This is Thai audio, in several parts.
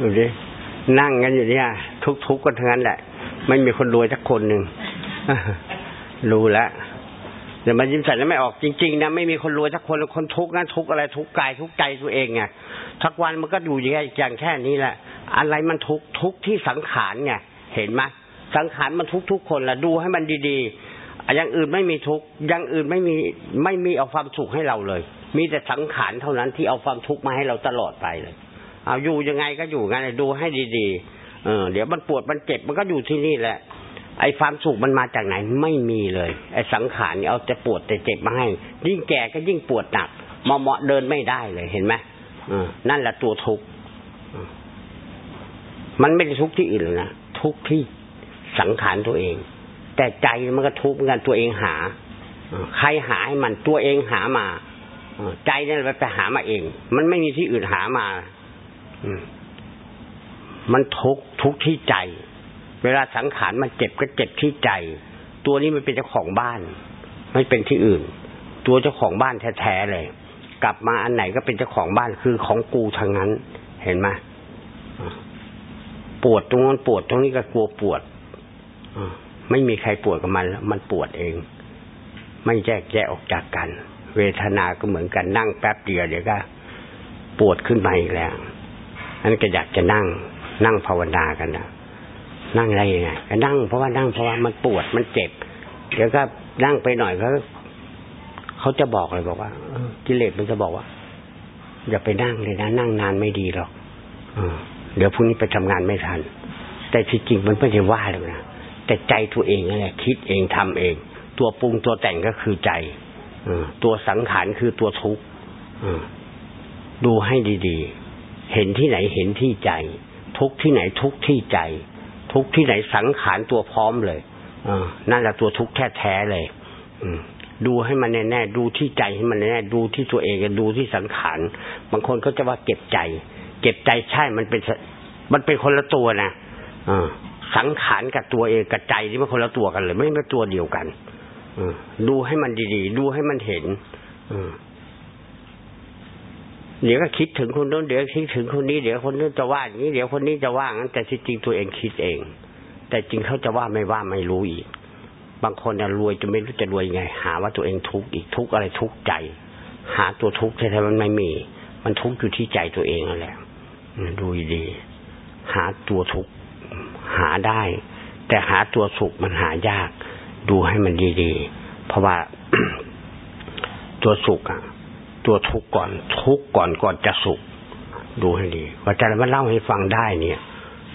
ดูดินั่งกันอยู่เนี่ย ทุกๆกันทั้งนั้นแหละ ไม่มีคนรวยสักคนหนึ่งรู้แล้วเดี๋ยวมายิ้มใส่แล้วไม่ออกจริงๆนะไม่มีคนรวยสักคนคนทุกข์นั้นทุกข์อะไรทุกข์กายทุกข์ใจตัวเองไงทักวันมันก็อยู่อย่างอย่างแค่นี้แหละ อะไรมันทุกข์ทุกข์ที่สังขารไงเห็นไหมสังขารมันทุกทุกคนละดูให้มันดีๆอย่างอื่นไม่มีทุกข์อย่างอื่นไม่มีไม่มีเอาความสุขให้เราเลย มีแต่สังขารเท่านั้นที่เอาความทุกข์มาให้เราตลอดไปเลย เอาอยู่ยังไงก็อยู่งั้นดูให้ดีๆเออเดี๋ยวมันปวดมันเจ็บมันก็อยู่ที่นี่แหละ ไอ้ความสุขมันมาจากไหนไม่มีเลย ไอ้สังขารนี่เอาแต่ปวดแต่เจ็บมาให้ ยิ่งแก่ก็ยิ่งปวดหนักเหมอมเดินไม่ได้เลยเห็นไหมนั่นแหละตัวทุกข์มันไม่ได้ทุกข์ที่อื่นเลยนะทุกข์ที่สังขารตัวเอง แต่ใจมันก็ทุกข์เหมือนกันตัวเองหาใครหาให้มันตัวเองหามาใจนี่แหละไปหามาเอง มันไม่มีที่อื่นหามา มันทุกทุกที่ใจ เวลาสังขารมันเจ็บก็เจ็บที่ใจ ตัวนี้มันเป็นเจ้าของบ้าน ไม่เป็นที่อื่น ตัวเจ้าของบ้านแท้ๆเลย กลับมาอันไหนก็เป็นเจ้าของบ้านคือของกูทางนั้น เห็นไหมปวดตรงนั้นปวดตรงนี้ก็กลัวปวดไม่มีใครปวดกับมันแล้วมันปวดเอง ไม่แยกแยกออกจากกัน เวทนาก็เหมือนกันนั่งแป๊บเดียวเดี๋ยวก็ ปวดขึ้นมาอีกแล้ว นนี้ก็อยากจะนั่ง นั่งภาวนากันนะนั่งอะไรยังไงก็นั่งเพราะว่านั่งเพราะว่ามันปวดมันเจ็บ เดี๋ยวก็นั่งไปหน่อยเขาเขาจะบอกเลยบอกว่ากิเลสมันจะบอกว่า อย่าไปนั่งเลยนะนั่งนานไม่ดีหรอกเดี๋ยวพรุ่งนี้ไปทำงานไม่ทัน แต่ที่จริงมันไม่ได้ว่าเลยนะแต่ใจตัวเองนั่นแหละคิดเองทำเอง ตัวปรุงตัวแต่งก็คือใจตัวสังขารคือตัวทุกข์ดูให้ดี ๆ เห็นที่ไหนเห็นที่ใจ ทุกที่ไหนทุกที่ใจ ทุกที่ไหนสังขารตัวพร้อมเลยอนั่นแหละตัวทุกข์แท้ๆเลยดูให้มันแน่ๆดูที่ใจให้มันแน่ๆดูที่ตัวเองดูที่สังขารบางคนก็จะว่าเก็บใจ เก็บใจใช่มันเป็นมันเป็นคนละตัวนะอสังขารกับตัวเองกับใจที่มันคนละตัวกันเลย ไม่ใช่ตัวเดียวกันอดูให้มันดีๆ ดูให้มันเห็น อ เดี๋ยวก็คิดถึงคนนู้นเดี๋ยวคิดถึงคนนี้เดี๋ยวคนนู้นจะว่าอย่างนี้เดี๋ยวคนนี้จะว่างั้นแต่ที่จริงตัวเองคิดเอง แต่จริงเขาจะว่าไม่ว่าไม่รู้อีก บางคนเนี่ยรวยจะไม่รู้จะรวยยังไง หาว่าตัวเองทุกข์อีกทุกข์อะไรทุกข์ใจ หาตัวทุกข์แท้ๆมันไม่มี มันทุกข์อยู่ที่ใจตัวเองนั่นแหละดูดีหาตัวทุกข์หาได้ แต่หาตัวสุขมันหายาก ดูให้มันดีๆเพราะว่าตัวสุขอะ ตัวทุกข์ก่อน ทุกข์ก่อนก่อนจะสุข ดูให้ดีว่าจะมาเล่าให้ฟังได้เนี่ย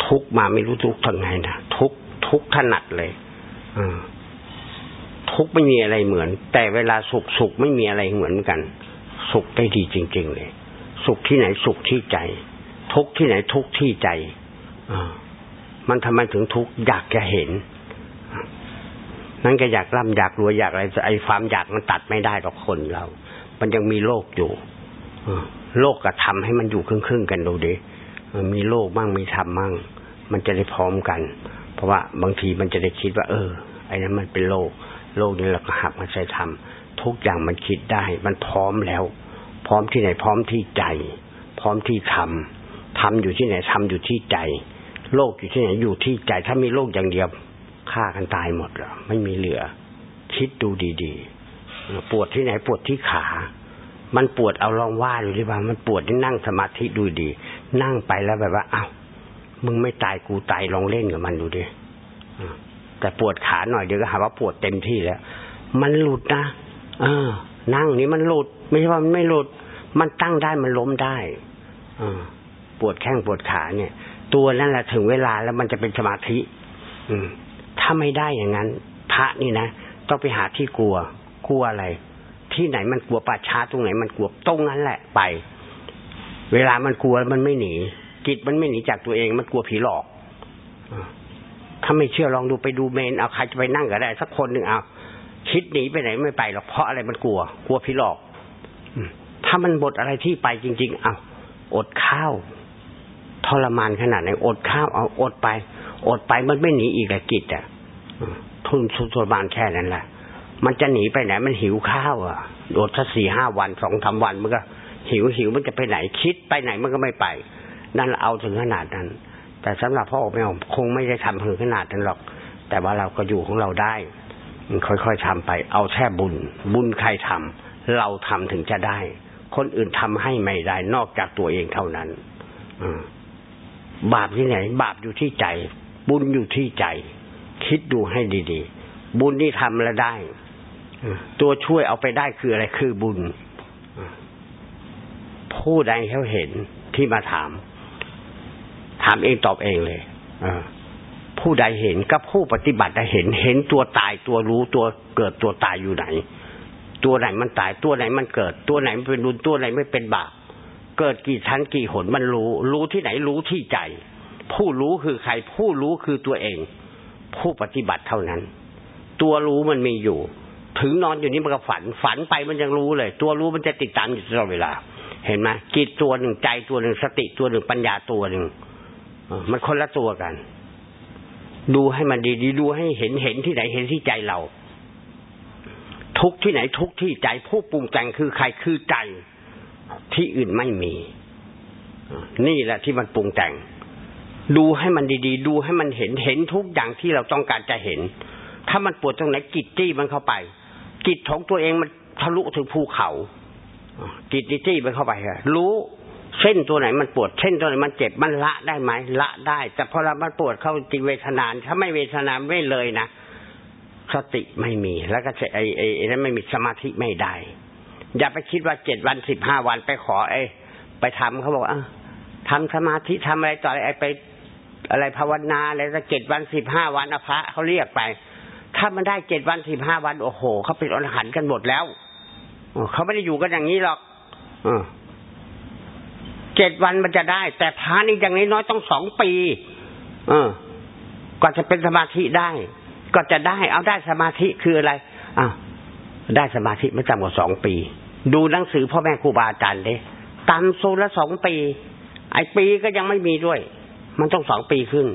ทุกมาไม่รู้ทุกทางไงนะทุกทุกถนัดเลยอทุกไม่มีอะไรเหมือน แต่เวลาสุขสุขไม่มีอะไรเหมือนกัน สุขได้ดีจริง ๆ เลย สุขที่ไหนสุขที่ใจ ทุกที่ไหนทุกที่ใจอมันทำไมถึงทุกอยากจะเห็นนั่นก็อยากร่ำอยากรวยอยากอะไรไอ้ความอยากมันตัดไม่ได้หรอกคนเรา มันยังมีโลกอยู่โลกกับธรรมให้มันอยู่ครึ่งๆกันดูดิมีโลกมั่งมีธรรมมั่งมันจะได้พร้อมกัน เพราะว่าบางทีมันจะได้คิดว่า เออ ไอ้นั้นมันเป็นโลก โลกนี้เราก็หักมาใช้ธรรมทุกอย่างมันคิดได้ มันพร้อมแล้ว พร้อมที่ไหนพร้อมที่ใจ พร้อมที่ธรรมธรรมอยู่ที่ไหนธรรมอยู่ที่ใจ โลกอยู่ที่ไหนอยู่ที่ใจ ถ้ามีโลกอย่างเดียวฆ่ากันตายหมดแล้วไม่มีเหลือ คิดดูดี ๆ ปวดที่ไหนปวดที่ขา มันปวดเอาลองว่าดูดิว่า มันปวดที่นั่งสมาธิดูดี นั่งไปแล้วแบบว่าอ้าวมึงไม่ตายกูตายลองเล่นกับมันดูดิแต่ปวดขาหน่อยเดี๋ยวก็หาว่าปวดเต็มที่แล้ว มันหลุดนะเออ นั่งนี่มันหลุด ไม่ใช่ว่ามันไม่หลุด มันตั้งได้มันล้มได้อปวดแข้งปวดขาเนี่ย ตัวนั่นแหละถึงเวลาแล้วมันจะเป็นสมาธิ อืม ถ้าไม่ได้อย่างนั้น พระนี่นะต้องไปหาที่กลัว กลัวอะไร ที่ไหนมันกลัวป่าช้าตรงไหนมันกลัวตรงนั้นแหละไป เวลามันกลัวมันไม่หนีจิตมันไม่หนีจากตัวเองมันกลัวผีหลอกถ้าไม่เชื่อลองดูไปดูเมนเอาใครจะไปนั่งก็ได้ สักคนหนึ่งเอาคิดหนีไปไหนไม่ไปหรอกเพราะอะไรมันกลัว กลัวผีหลอกถ้ามันบทอะไรที่ไปจริง ๆ เอาอดข้าวทรมานขนาดไหนอดข้าวเอาอดไป อดไปมันไม่หนีอีกแหละกิจอะทุนทรมานแค่นั้นแหละ มันจะหนีไปไหนมันหิวข้าวอะโดดถ้าสี่ห้าวันสองสาวันมันก็ หิวหิวมันจะไปไหนคิดไปไหนมันก็ไม่ไป นั่นเอาถึงขนาดนั้น แต่สำหรับพ่อออกไม่คงไม่ได้ทำถึงขนาดนั้นหรอก แต่ว่าเราก็อยู่ของเราได้ค่อยๆทำไป เอาแค่บุญ บุญใครทำเราทำถึงจะได้ คนอื่นทำให้ไม่ได้ นอกจากตัวเองเท่านั้นบาปที่ไหน บาปอยู่ที่ใจ บุญอยู่ที่ใจ คิดดูให้ดีๆ บุญที่ทำแล้วได้ ตัวช่วยเอาไปได้คืออะไรคือบุญ ผู้ใดเขาเห็นที่มาถาม ถามเองตอบเองเลยผู้ใดเห็นกับผู้ปฏิบัติได้เห็น เห็นตัวตายตัวรู้ตัวเกิดตัวตายอยู่ไหน ตัวไหนมันตายตัวไหนมันเกิด ตัวไหนมันเป็นบุญตัวไหนไม่เป็นบาปเกิดกี่ชั้นกี่หนมันรู้ รู้ที่ไหนรู้ที่ใจ ผู้รู้คือใคร ผู้รู้คือตัวเอง ผู้ปฏิบัติเท่านั้น ตัวรู้มันมีอยู่ ถึงนอนอยู่นี้มันก็ฝัน ฝันไปมันยังรู้เลย ตัวรู้มันจะติดตามอยู่ตลอดเวลา เห็นไหมจิตตัวหนึ่งใจตัวหนึ่งสติตัวหนึ่งปัญญาตัวหนึ่งมันคนละตัวกัน ดูให้มันดีดีดูให้เห็นเห็นที่ไหนเห็นที่ใจเรา ทุกที่ไหนทุกที่ใจผู้ปรุงแต่งคือใครคือใจที่อื่นไม่มี นี่แหละที่มันปรุงแต่ง ดูให้มันดีๆ ดูให้มันเห็นเห็นทุกอย่างที่เราต้องการจะเห็น ถ้ามันปวดตรงไหนกิจจี้มันเข้าไป กิจของตัวเองมันทะลุถึงภูเขากิจจี้มันเข้าไปฮะรู้เส้นตัวไหนมันปวดเส้นตัวไหนมันเจ็บมันละได้ไหมละได้ แต่พอเรามันปวดเข้าจริงเวทนานถ้าไม่เวทนาไม่เลยนะสติไม่มี แล้วก็ไอ้ไอ้นั้นไม่มีสมาธิไม่ได้ อย่าไปคิดว่าเจ็ดวันสิบห้าวันไปขอ ไอ้ ไปทำเขาบอกอะทำสมาธิทำอะไรต่ออะไรไปอะไรภาวนาอะไรสักเจ็ดวันสิบห้าวันอภะเขาเรียกไป ถ้ามันได้เจ็ดวันสิบห้าวัน โอ้โหเขาเป็นอรหันต์กันหมดแล้วเขาไม่ได้อยู่กันอย่างนี้หรอกเจ็ดวันมันจะได้ แต่พระนี่อย่างน้อยต้องสองปี เออก็จะเป็นสมาธิได้ ก็จะได้ เอาได้สมาธิคืออะไรอ่าได้สมาธิไม่ต่ำกว่าสองปี ดูหนังสือพ่อแม่ครูบาอาจารย์เด้ตามโซละสองปี ไอ้ปีก็ยังไม่มีด้วย มันต้องสองปีขึ้น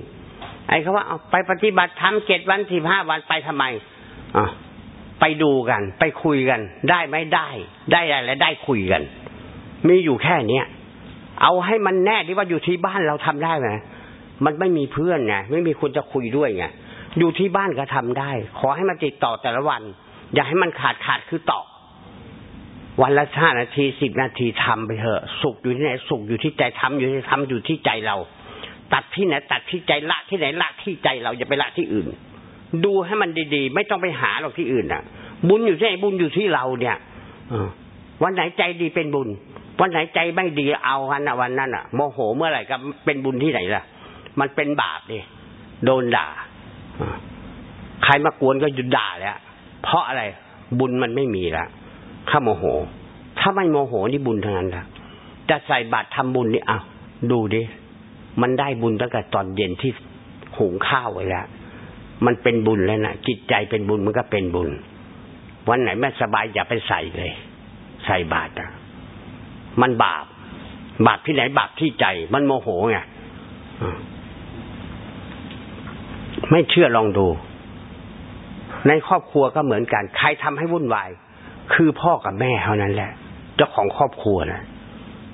ไอ้เขาว่าเอาไปปฏิบัติทำเจ็ดวันสิบห้าวันไปทำไมอะไปดูกัน ไปคุยกัน ได้ไหมได้ ได้อะไรและได้คุยกัน มีอยู่แค่เนี้ยเอาให้มันแน่ที่ว่าอยู่ที่บ้านเราทำได้ไหมมันไม่มีเพื่อนไงไม่มีคนจะคุยด้วยไงอยู่ที่บ้านก็ทำได้ ขอให้มันติดต่อแต่ละวัน อย่าให้มันขาดขาดคือต่อวันละห้านาทีสิบนาทีทำไปเถอะ สุขอยู่ที่ไหนสุขอยู่ที่ใจทำอยู่ที่ทำอยู่ที่ใจเรา ตัดที่ไหนตัดที่ใจละที่ไหนละที่ใจเราอย่าไปละที่อื่น ดูให้มันดีๆ ไม่ต้องไปหาหรอกที่อื่นอะ บุญอยู่ที่ไหนบุญอยู่ที่เราเนี่ยวันไหนใจดีเป็นบุญ วันไหนใจไม่ดีเอากันอะวันนั้นอะโมโหเมื่อไหร่ก็เป็นบุญที่ไหนล่ะ มันเป็นบาปดิโดนด่าใครมากวนก็หยุดด่าแล้วเพราะอะไรบุญมันไม่มีละข้าโมโห ถ้าไม่โมโหนี่บุญทั้งนั้นละจะใส่บาตรทำบุญนี่เอาดูดิ มันได้บุญตั้งแต่ตอนเย็นที่หุงข้าวไว้แล้วมันเป็นบุญแล้วนะจิตใจเป็นบุญมันก็เป็นบุญ วันไหนไม่สบายอย่าไปใส่เลย ใส่บาตรอะมันบาป บาปที่ไหนบาปที่ใจ มันโมโหไงไม่เชื่อลองดู ในครอบครัวก็เหมือนกัน ใครทำให้วุ่นวาย คือพ่อกับแม่เท่านั้นแหละ เจ้าของครอบครัวนะ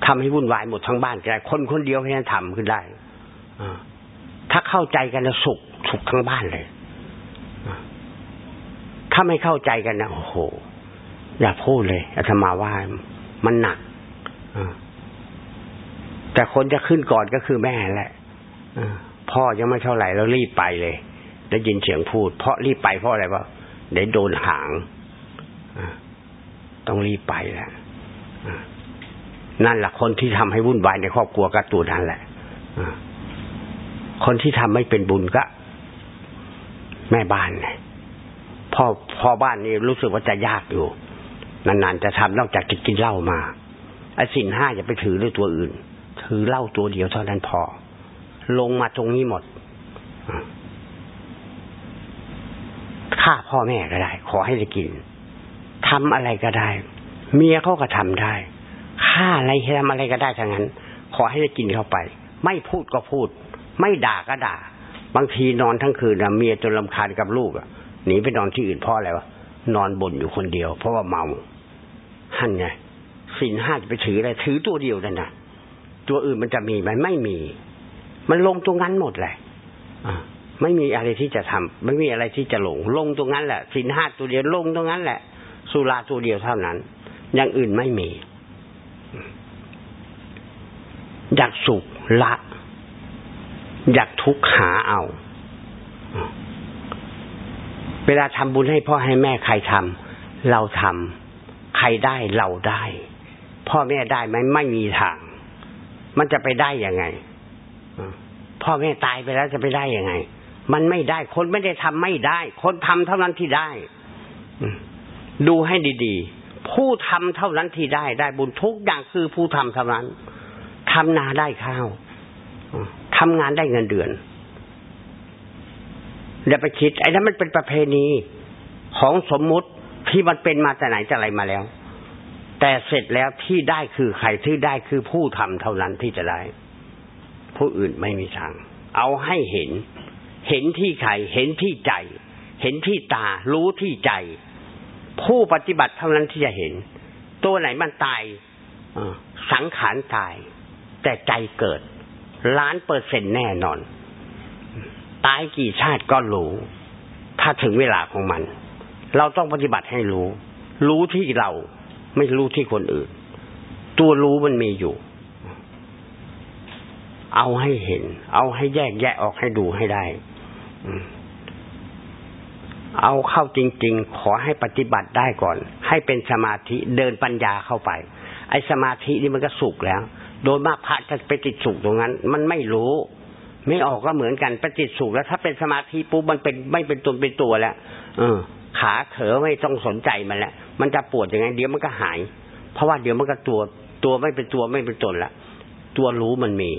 ทำให้วุ่นวายหมดทั้งบ้านก็ได้คนคนเดียวแค่นั้นทำขึ้นได้ถ้าเข้าใจกันแล้วสุขสุขทั้งบ้านเลยถ้าไม่เข้าใจกันนะโอ้โห อย่าพูดเลยอาตมาว่ามันหนักแต่คนจะขึ้นก่อนก็คือแม่แหละพ่อยังไม่เท่าไหร่แล้วรีบไปเลย ได้ยินเสียงพูด เพราะรีบไปเพราะอะไรวะเดี๋ยวโดนหางต้องรีบไปแล้ว นั่นแหละคนที่ทำให้วุ่นวายในครอบครัวก็ตัวนั้นแหละคนที่ทำไม่เป็นบุญก็ แม่บ้านไงพ่อพ่อบ้านนี่รู้สึกว่าจะยากอยู่ นานๆจะทำนอกจากกินกินเหล้ามาไอ้สินห้าอย่าไปถือด้วยตัวอื่น ถือเหล้าตัวเดียวเท่านั้นพอ ลงมาตรงนี้หมดฆ่าพ่อแม่ก็ได้ ขอให้ได้กินทำอะไรก็ได้ เมียเขาก็ทำได้ ฆ่าอะไรทำอะไรก็ได้ทั้งนั้น ขอให้ได้กินเข้าไป ไม่พูดก็พูด ไม่ด่าก็ด่า บางทีนอนทั้งคืนนะเมียจนลำคาญกับลูกอะหนีไปนอนที่อื่นเพราะอะไรวะนอนบ่นอยู่คนเดียว เพราะว่าเมาหันไงสินห้าจะไปถืออะไรถือตัวเดียวนั่นนะตัวอื่นมันจะมีไหมไม่มี มันลงตรงนั้นหมดแหละไม่มีอะไรที่จะทำไม่มีอะไรที่จะหลง ลงตรงนั้นแหละสินห้าตัวเดียวลงตรงนั้นแหละ สุราตัวเดียวเท่านั้น อย่างอื่นไม่มี อยากสุขละ อยากทุกข์หาเอา เวลาทำบุญให้พ่อให้แม่ใครทำเราทำใครได้เราได้ พ่อแม่ได้ไหมไม่มีทาง มันจะไปได้ยังไงพ่อแม่ตายไปแล้วจะไปได้ยังไง มันไม่ได้ คนไม่ได้ทำไม่ได้ คนทำเท่านั้นที่ได้ดูให้ดี ๆ ผู้ทำเท่านั้นที่ได้ได้บุญทุกอย่างคือผู้ทำเท่านั้น ทำนาได้ข้าวทำงานได้เงินเดือนอย่าไปคิด ไอ้นั้นมันเป็นประเพณีของสมมุติที่มันเป็นมาแต่ไหนแต่ไรมาแล้ว แต่เสร็จแล้วที่ได้คือใครที่ได้คือผู้ทำเท่านั้นที่จะได้ ผู้อื่นไม่มีทาง เอาให้เห็น เห็นที่ใครเห็นที่ใจ เห็นที่ตา รู้ที่ใจ ผู้ปฏิบัติเท่านั้นที่จะเห็น ตัวไหนมันตายสังขารตาย แต่ใจเกิด ล้านเปอร์เซ็นต์แน่นอน ตายกี่ชาติก็รู้ ถ้าถึงเวลาของมัน เราต้องปฏิบัติให้รู้ รู้ที่เราไม่รู้ที่คนอื่น ตัวรู้มันมีอยู่ เอาให้เห็น เอาให้แยกแยะออกให้ดูให้ได้เอาเข้าจริง ๆ ขอให้ปฏิบัติได้ก่อน ให้เป็นสมาธิเดินปัญญาเข้าไป ไอ้สมาธินี่มันก็สุกแล้ว โดยมากพระจะไปติดสุกตรงนั้น มันไม่รู้ ไม่ออกก็เหมือนกันปฏิสุขแล้ว ถ้าเป็นสมาธิปุ๊บมันเป็นไม่เป็นตนเป็นตัวแล้วเออ ขาเขอไม่ต้องสนใจมันแล้วมันจะปวดยังไงเดี๋ยวมันก็หาย เพราะว่าเดี๋ยวมันก็ตัวตัวไม่เป็นตัวไม่เป็นตนละตัวรู้มันมี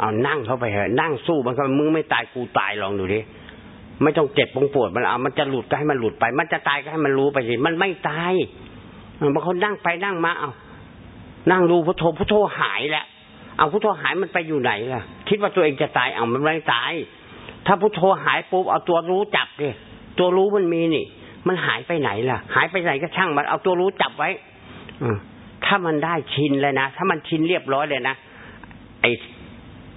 เอานั่งเข้าไปเถอะนั่งสู้มันก็มึงไม่ตายกูตายลองดูดิไม่ต้องเจ็บปงปวดมันเอามันจะหลุดก็ให้มันหลุดไป มันจะตายก็ให้มันรู้ไปสิมันไม่ตายบางคนนั่งไปนั่งมาเอา นั่งรู้พุทโธพุทโธหายแล้วเอาพุทโธหายมันไปอยู่ไหนล่ะ คิดว่าตัวเองจะตายเอามันไม่ตาย ถ้าพุทโธหายปุ๊บเอาตัวรู้จับดิตัวรู้มันมีนี่ มันหายไปไหนล่ะ หายไปไหนก็ช่างมันเอาตัวรู้จับไว้อถ้ามันได้ชินเลยนะถ้ามันชินเรียบร้อยเลยนะไอ้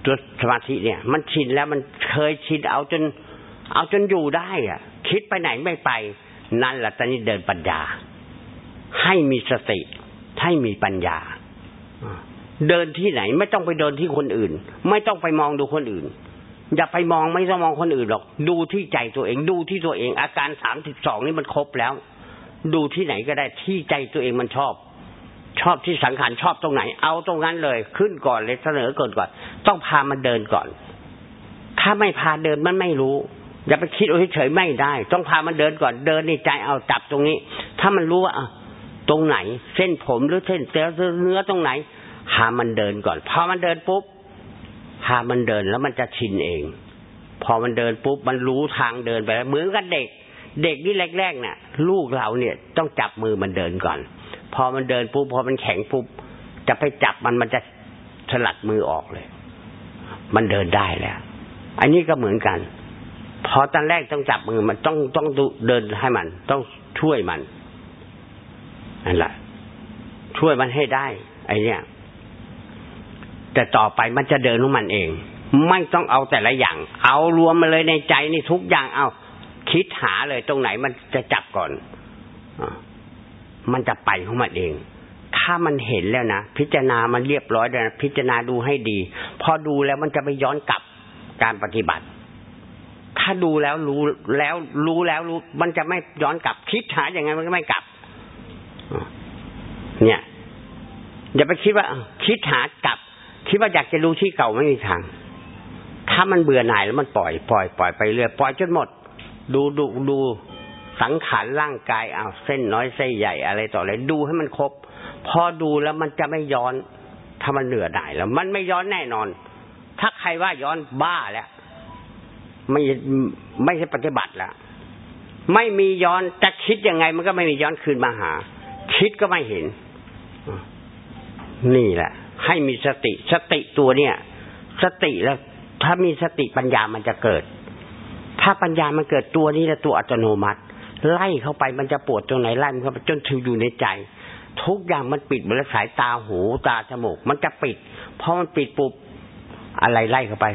ตัวสมาธิเนี่ย มันชินแล้วมันเคยชินเอาจน เอาจนอยู่ได้อะ คิดไปไหนไม่ไป นั่นแหละตอนนี้เดินปัญญา ให้มีสติ ให้มีปัญญา เดินที่ไหน ไม่ต้องไปเดินที่คนอื่น ไม่ต้องไปมองดูคนอื่น อย่าไปมองไม่ต้องมองคนอื่นหรอก ดูที่ใจตัวเองดูที่ตัวเอง อาการสามสิบสองนี่มันครบแล้ว ดูที่ไหนก็ได้ที่ใจตัวเองมันชอบ ชอบที่สังขารชอบตรงไหน เอาตรงนั้นเลย ขึ้นก่อนเลยเสนอก่อนก่อน ต้องพามันเดินก่อน ถ้าไม่พาเดินมันไม่รู้อย่าไปคิดเฉยไม่ได้ ต้องพามันเดินก่อนเดินในใจเอาจับตรงนี้ ถ้ามันรู้ว่า ตรงไหน เส้นผมหรือเส้นเนื้อตรงไหน หามันเดินก่อน พอมันเดินปุ๊บหามันเดินแล้วมันจะชินเอง พอมันเดินปุ๊บมันรู้ทางเดินไปแล้วเหมือนกับเด็ก เด็กนี่แรกๆเนี่ยลูกเราเนี่ยต้องจับมือมันเดินก่อน พอมันเดินปุ๊บพอมันแข็งปุ๊บจะไปจับมันมันจะสลัดมือออกเลย มันเดินได้แล้ว อันนี้ก็เหมือนกัน พอตอนแรกต้องจับมือมันต้องต้องเดินให้มัน ต้องช่วยมัน นั่นแหละช่วยมันให้ได้ ไอเนี้ยแต่ต่อไปมันจะเดินของมันเอง ไม่ต้องเอาแต่ละอย่าง เอารวมมาเลยในใจนี่ทุกอย่างเอา คิดหาเลยตรงไหนมันจะจับก่อนอมันจะไปของมันเอง ถ้ามันเห็นแล้วนะพิจารณามันเรียบร้อยแล้วนะพิจารณาดูให้ดี พอดูแล้วมันจะไปย้อนกลับการปฏิบัติ ถ้าดูแล้วรู้แล้วรู้แล้วรู้ มันจะไม่ย้อนกลับ คิดหาอย่างไงมันก็ไม่กลับ เนี่ย อย่าไปคิดว่าคิดหากลับ คิดว่าอยากจะรู้ที่เก่าไม่มีทาง ถ้ามันเบื่อหน่ายแล้วมันปล่อยปล่อยปล่อยไปเรื่อยปล่อยจนหมด ดูดูดูสังขารร่างกายเอาเส้นน้อยเส้นใหญ่อะไรต่ออะไรดูให้มันครบ พอดูแล้วมันจะไม่ย้อน ถ้ามันเหนื่อหน่ายแล้ว มันไม่ย้อนแน่นอน ถ้าใครว่าย้อนบ้าแล้วไม่ไม่ใช่ปฏิบัติแล้วไม่มีย้อนจะคิดยังไงมันก็ไม่มีย้อนคืนมาหา คิดก็ไม่เห็น นี่แหละ ให้มีสติ สติตัวเนี่ย สติแล้ว ถ้ามีสติปัญญามันจะเกิด ถ้าปัญญามันเกิดตัวนี้และตัวอัตโนมัติ ไล่เข้าไปมันจะปวดตรงไหนไล่มันเข้าไปจนถึงอยู่ในใจ ทุกอย่างมันปิดหมดแล้วสายตาหูตาจมูก มันจะปิดพอมันปิดปุ๊บอะไรไล่เข้าไป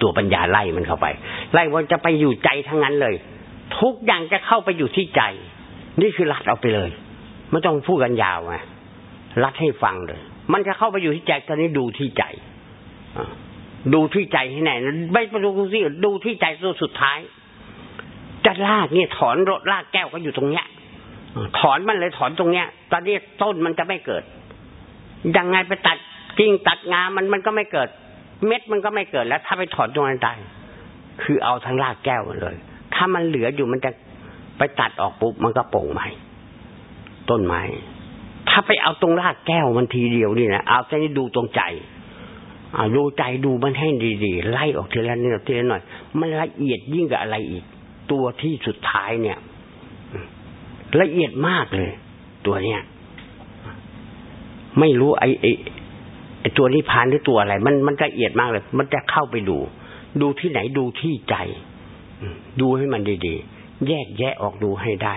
ตัวปัญญาไล่มันเข้าไป ไล่ว่าจะไปอยู่ใจทั้งนั้นเลย ทุกอย่างจะเข้าไปอยู่ที่ใจ นี่คือรัดเอาไปเลย ไม่ต้องพูดกันยาวไงรัดให้ฟังเลย มันจะเข้าไปอยู่ที่ใจตอนนี้ดูที่ใจดูที่ใจให้แน่ไม่ไปดูที่ดูที่ใจตัวสุดท้ายจะลากเนี่ยถอนรถลากแก้วก็อยู่ตรงเนี้ยถอนมันเลยถอนตรงเนี้ย ตอนนี้ต้นมันจะไม่เกิด ยังไงไปตัดกิ่งตัดงามันมันก็ไม่เกิด เม็ดมันก็ไม่เกิดแล้ว ถ้าไปถอนตรงนั้นได้คือเอาทั้งรากแก้วมันเลย ถ้ามันเหลืออยู่มันจะ ไปตัดออกปุ๊บมันก็โป่งใหม่ ต้นไม้ ถ้าไปเอาตรงรากแก้วมันทีเดียวนี่นะเอาแค่นี้ดูตรงใจอ่าดูใจดูมันให้ดีๆ ไล่ออกทีละนิดทีละหน่อย มันละเอียดยิ่งกับอะไรอีก ตัวที่สุดท้ายเนี่ย ละเอียดมากเลย ตัวเนี้ยไม่รู้ไอ้ไอ้ไอ้ตัวนิพานหรือตัวอะไร มันมันละเอียดมากเลย มันจะเข้าไปดู ดูที่ไหนดูที่ใจ ดูให้มันดีๆ แยกแยะออกดูให้ได้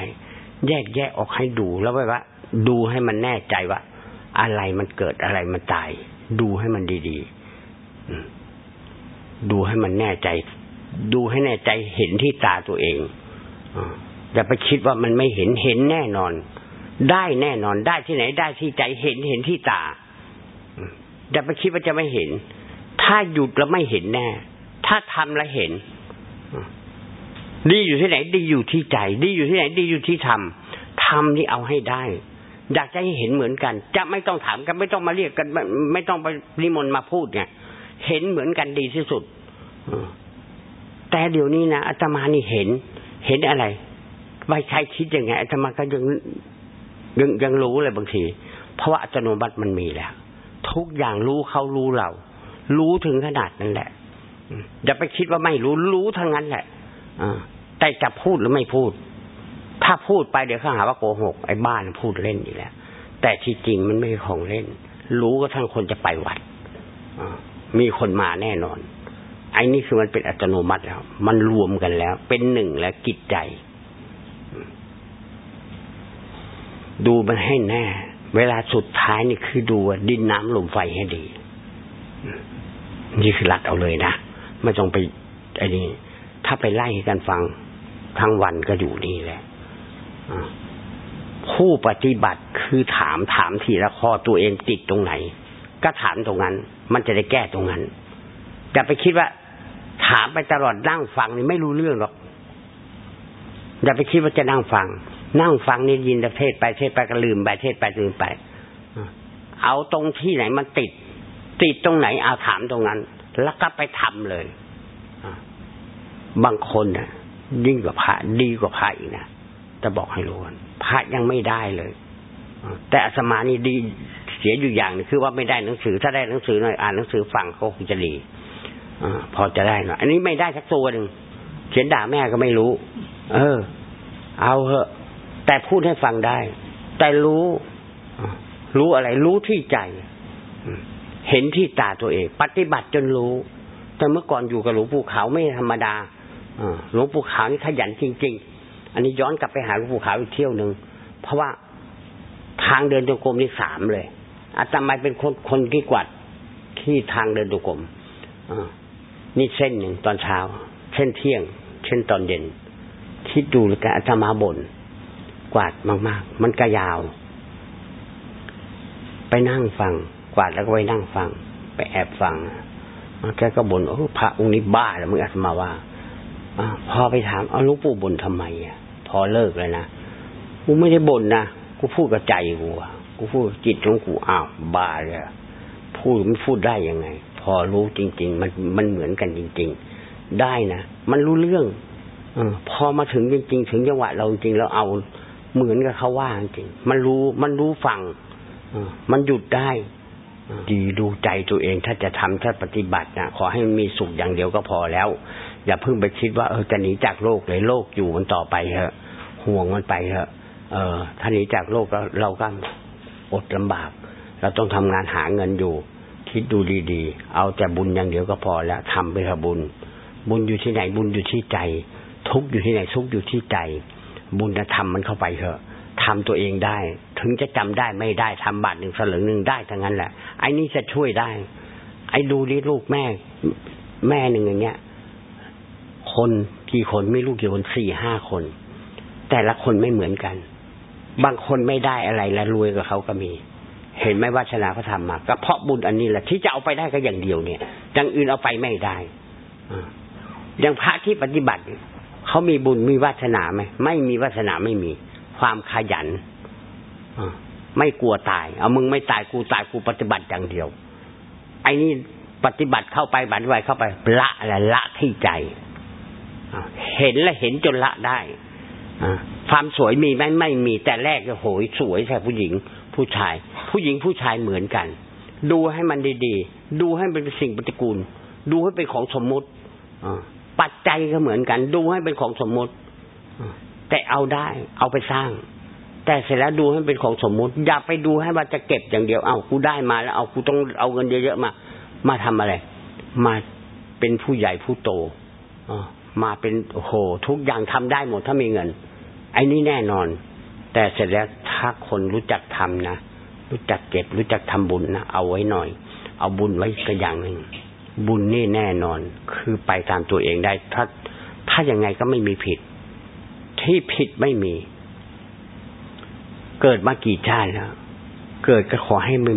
แยกแยะออกให้ดูแล้วว่า ดูให้มันแน่ใจว่า อะไรมันเกิดอะไรมันตาย ดูให้มันดีๆดูให้มันแน่ใจ ดูให้แน่ใจเห็นที่ตาตัวเองอย่าไปคิดว่ามันไม่เห็นเห็นแน่นอน ได้แน่นอนได้ที่ไหนได้ที่ใจเห็นเห็นที่ตาอย่าไปคิดว่าจะไม่เห็น ถ้าหยุดแล้วไม่เห็นแน่ ถ้าทำแล้วเห็น ดีอยู่ที่ไหน ดีอยู่ที่ใจ ดีอยู่ที่ไหน ดีอยู่ที่ทำทำนี่เอาให้ได้ อยากจะให้เห็นเหมือนกัน จะไม่ต้องถามกันไม่ต้องมาเรียกกัน ไม่ต้องไปนิมนต์มาพูดไงเห็นเหมือนกันดีที่สุดแต่เดี๋ยวนี้นะอาตมานี่เห็น เห็นอะไรไม่ใช่คิดยังไงอาตมาก็ยังยังยังรู้เลยบางที เพราะว่าอัตโนมัติมันมีแล้วทุกอย่างรู้เขารู้เรา รู้ถึงขนาดนั้นแหละอย่าไปคิดว่าไม่รู้รู้ทั้งนั้นแหละ แต่จะพูดหรือไม่พูด ถ้าพูดไปเดี๋ยวเขาหาว่าโกหกไอ้บ้านพูดเล่นอีกแล้วแต่ที่จริงมันไม่ของเล่น รู้ก็ทั้งคนจะไปวัดมีคนมาแน่นอน ไอ้นี่คือมันเป็นอัตโนมัติแล้ว มันรวมกันแล้ว เป็นหนึ่งแล้วกิจใจ ดูมันให้แน่ เวลาสุดท้ายนี่คือดูดินน้ำลมไฟให้ดี นี่คือรัดเอาเลยนะ ไม่ต้องไปไอ้นี่ ถ้าไปไล่กันฟังทั้งวันก็อยู่นี่แหละผู้ปฏิบัติคือถามถามทีละข้อตัวเองติดตรงไหน ก็ถามตรงนั้น มันจะได้แก้ตรงนั้นอย่าไปคิดว่า ถามไปตลอดนั่งฟังนี่ไม่รู้เรื่องหรอกอย่าไปคิดว่าจะนั่งฟัง นั่งฟังนี่ยินเทศไปเทศไปก็ลืมไปเทศไปลืมไปเอาตรงที่ไหนมันติด ติดตรงไหนเอาถามตรงนั้น แล้วก็ไปทำเลย บางคนน่ะ ยิ่งกว่าพระดีกว่าพระอีกนะจะบอกให้รู้พระยังไม่ได้เลย แต่อาสมานี่ดีเสียอยู่อย่างนึงคือว่าไม่ได้หนังสือ ถ้าได้หนังสือหน่อยอ่านหนังสือฟังเขาคงจะดีอพอจะได้หน่อยอันนี้ไม่ได้สักตัวหนึ่งเขียนด่าแม่ก็ไม่รู้ เออ เอาเหอะ แต่พูดให้ฟังได้ แต่รู้ รู้อะไร รู้ที่ใจ เห็นที่ตาตัวเอง ปฏิบัติจนรู้ แต่เมื่อก่อนอยู่กับหลวงปู่เขาไม่ธรรมดา หลวงปู่ขาวนี่ขยันจริง ๆ อันนี้ย้อนกลับไปหาหลวงปู่ขาวอีกเที่ยวหนึ่งเพราะว่าทางเดินจงกรมนี่สามเลยอาตมาเป็นคนคนที่กวัดที่ทางเดินจงกรมนี่เส้นหนึ่งตอนเช้าเช่นเที่ยง เช่นตอนเย็นคิดดูเลยกันอาตมาบน่นกวาดมากๆ มันก็ยาว ไปนั่งฟัง กวาดแล้วก็ไปนั่งฟัง ไปแอบฟังแกก็บ่นโอ้พระองค์นี้บ้าแล้วมึงอาตมาว่า อพอไปถามเอาลูกปู่บ่นทำไมอะ พอเลิกเลยนะกูไม่ได้บ่นนะกูพูดกับใจกูอะกูพูดจิตของกูอ้าวบ้าเลยพูดมันพูดได้ยังไง พอรู้จริง ๆ มันมันเหมือนกันจริง ๆ ได้นะมันรู้เรื่องอพอมาถึงจริง ๆ ถึงจังหวะเราจริงเราเอาเหมือนกับเขาว่าจริง มันรู้มันรู้ฟังมันหยุดได้ดีดูใจตัวเองถ้าจะทำถ้าปฏิบัตินะขอให้มันมีสุขอย่างเดียวก็พอแล้ว อย่าเพิ่งไปคิดว่าเออจะหนีจากโลกเลยโลกอยู่มันต่อไปเถอะห่วงมันไปเถอะเออถ้าหนีจากโลกแล้วเราก็อดลำบาก เราต้องทำงานหาเงินอยู่ คิดดูดีๆ เอาแต่บุญอย่างเดียวก็พอแล้วทำไปเถอะบุญ บุญอยู่ที่ไหนบุญอยู่ที่ใจ ทุกอยู่ที่ไหนทุกอยู่ที่ใจ บุญธรรมมันเข้าไปเถอะทำตัวเองได้ ถึงจะจำได้ไม่ได้ทำบาทหนึ่งสลึงหนึ่งได้ทั้งนั้นแหละไอ้นี่จะช่วยได้ ไอ้ดูดิลูกแม่ แม่หนึ่งอย่างเงี้ย คนกี่คนไม่รู้กี่คนสี่ห้าคน แต่ละคนไม่เหมือนกัน บางคนไม่ได้อะไรแล้วรวยกับเขาก็มี เห็นไหมว่าชนะเขาทำมาก็เพราะบุญอันนี้แหละที่จะเอาไปได้ก็อย่างเดียวเนี่ยอย่างอื่นเอาไปไม่ได้อย่างพระที่ปฏิบัติเขามีบุญมีวาสนาไหมไม่มีวาสนาไม่มี ความขยันอไม่กลัวตาย เอามึงไม่ตายกูตายกูปฏิบัติอย่างเดียว ไอ้นี่ปฏิบัติเข้าไปบัตรไวเข้าไปละอะไรละที่ใจ เห็นและเห็นจนละได้ความสวยมีไหมไม่มีแต่แรกจะโหยสวยใช่ผู้หญิงผู้ชาย ผู้หญิงผู้ชายเหมือนกัน ดูให้มันดีๆ ดูให้เป็นสิ่งปฏิกูล ดูให้เป็นของสมมุติปัจจัยก็เหมือนกัน ดูให้เป็นของสมมุติแต่เอาได้ เอาไปสร้าง แต่เสร็จแล้วดูให้เป็นของสมมุติ อย่าไปดูให้ว่าจะเก็บอย่างเดียวเอากูได้มาแล้วเอากูต้องเอาเงินเยอะๆมา มาทำอะไร มาเป็นผู้ใหญ่ผู้โตอ มาเป็นโอ้โห ทุกอย่างทำได้หมดถ้ามีเงิน ไอ้นี่แน่นอน แต่เสร็จแล้วถ้าคนรู้จักทำนะรู้จักเก็บรู้จักทำบุญนะเอาไว้หน่อย เอาบุญไว้ก็อย่างหนึ่งบุญนี่แน่นอน คือไปตามตัวเองได้ ถ้าถ้ายังไงก็ไม่มีผิด ที่ผิดไม่มี เกิดมากี่ชาติแล้วเกิดก็ขอให้มัน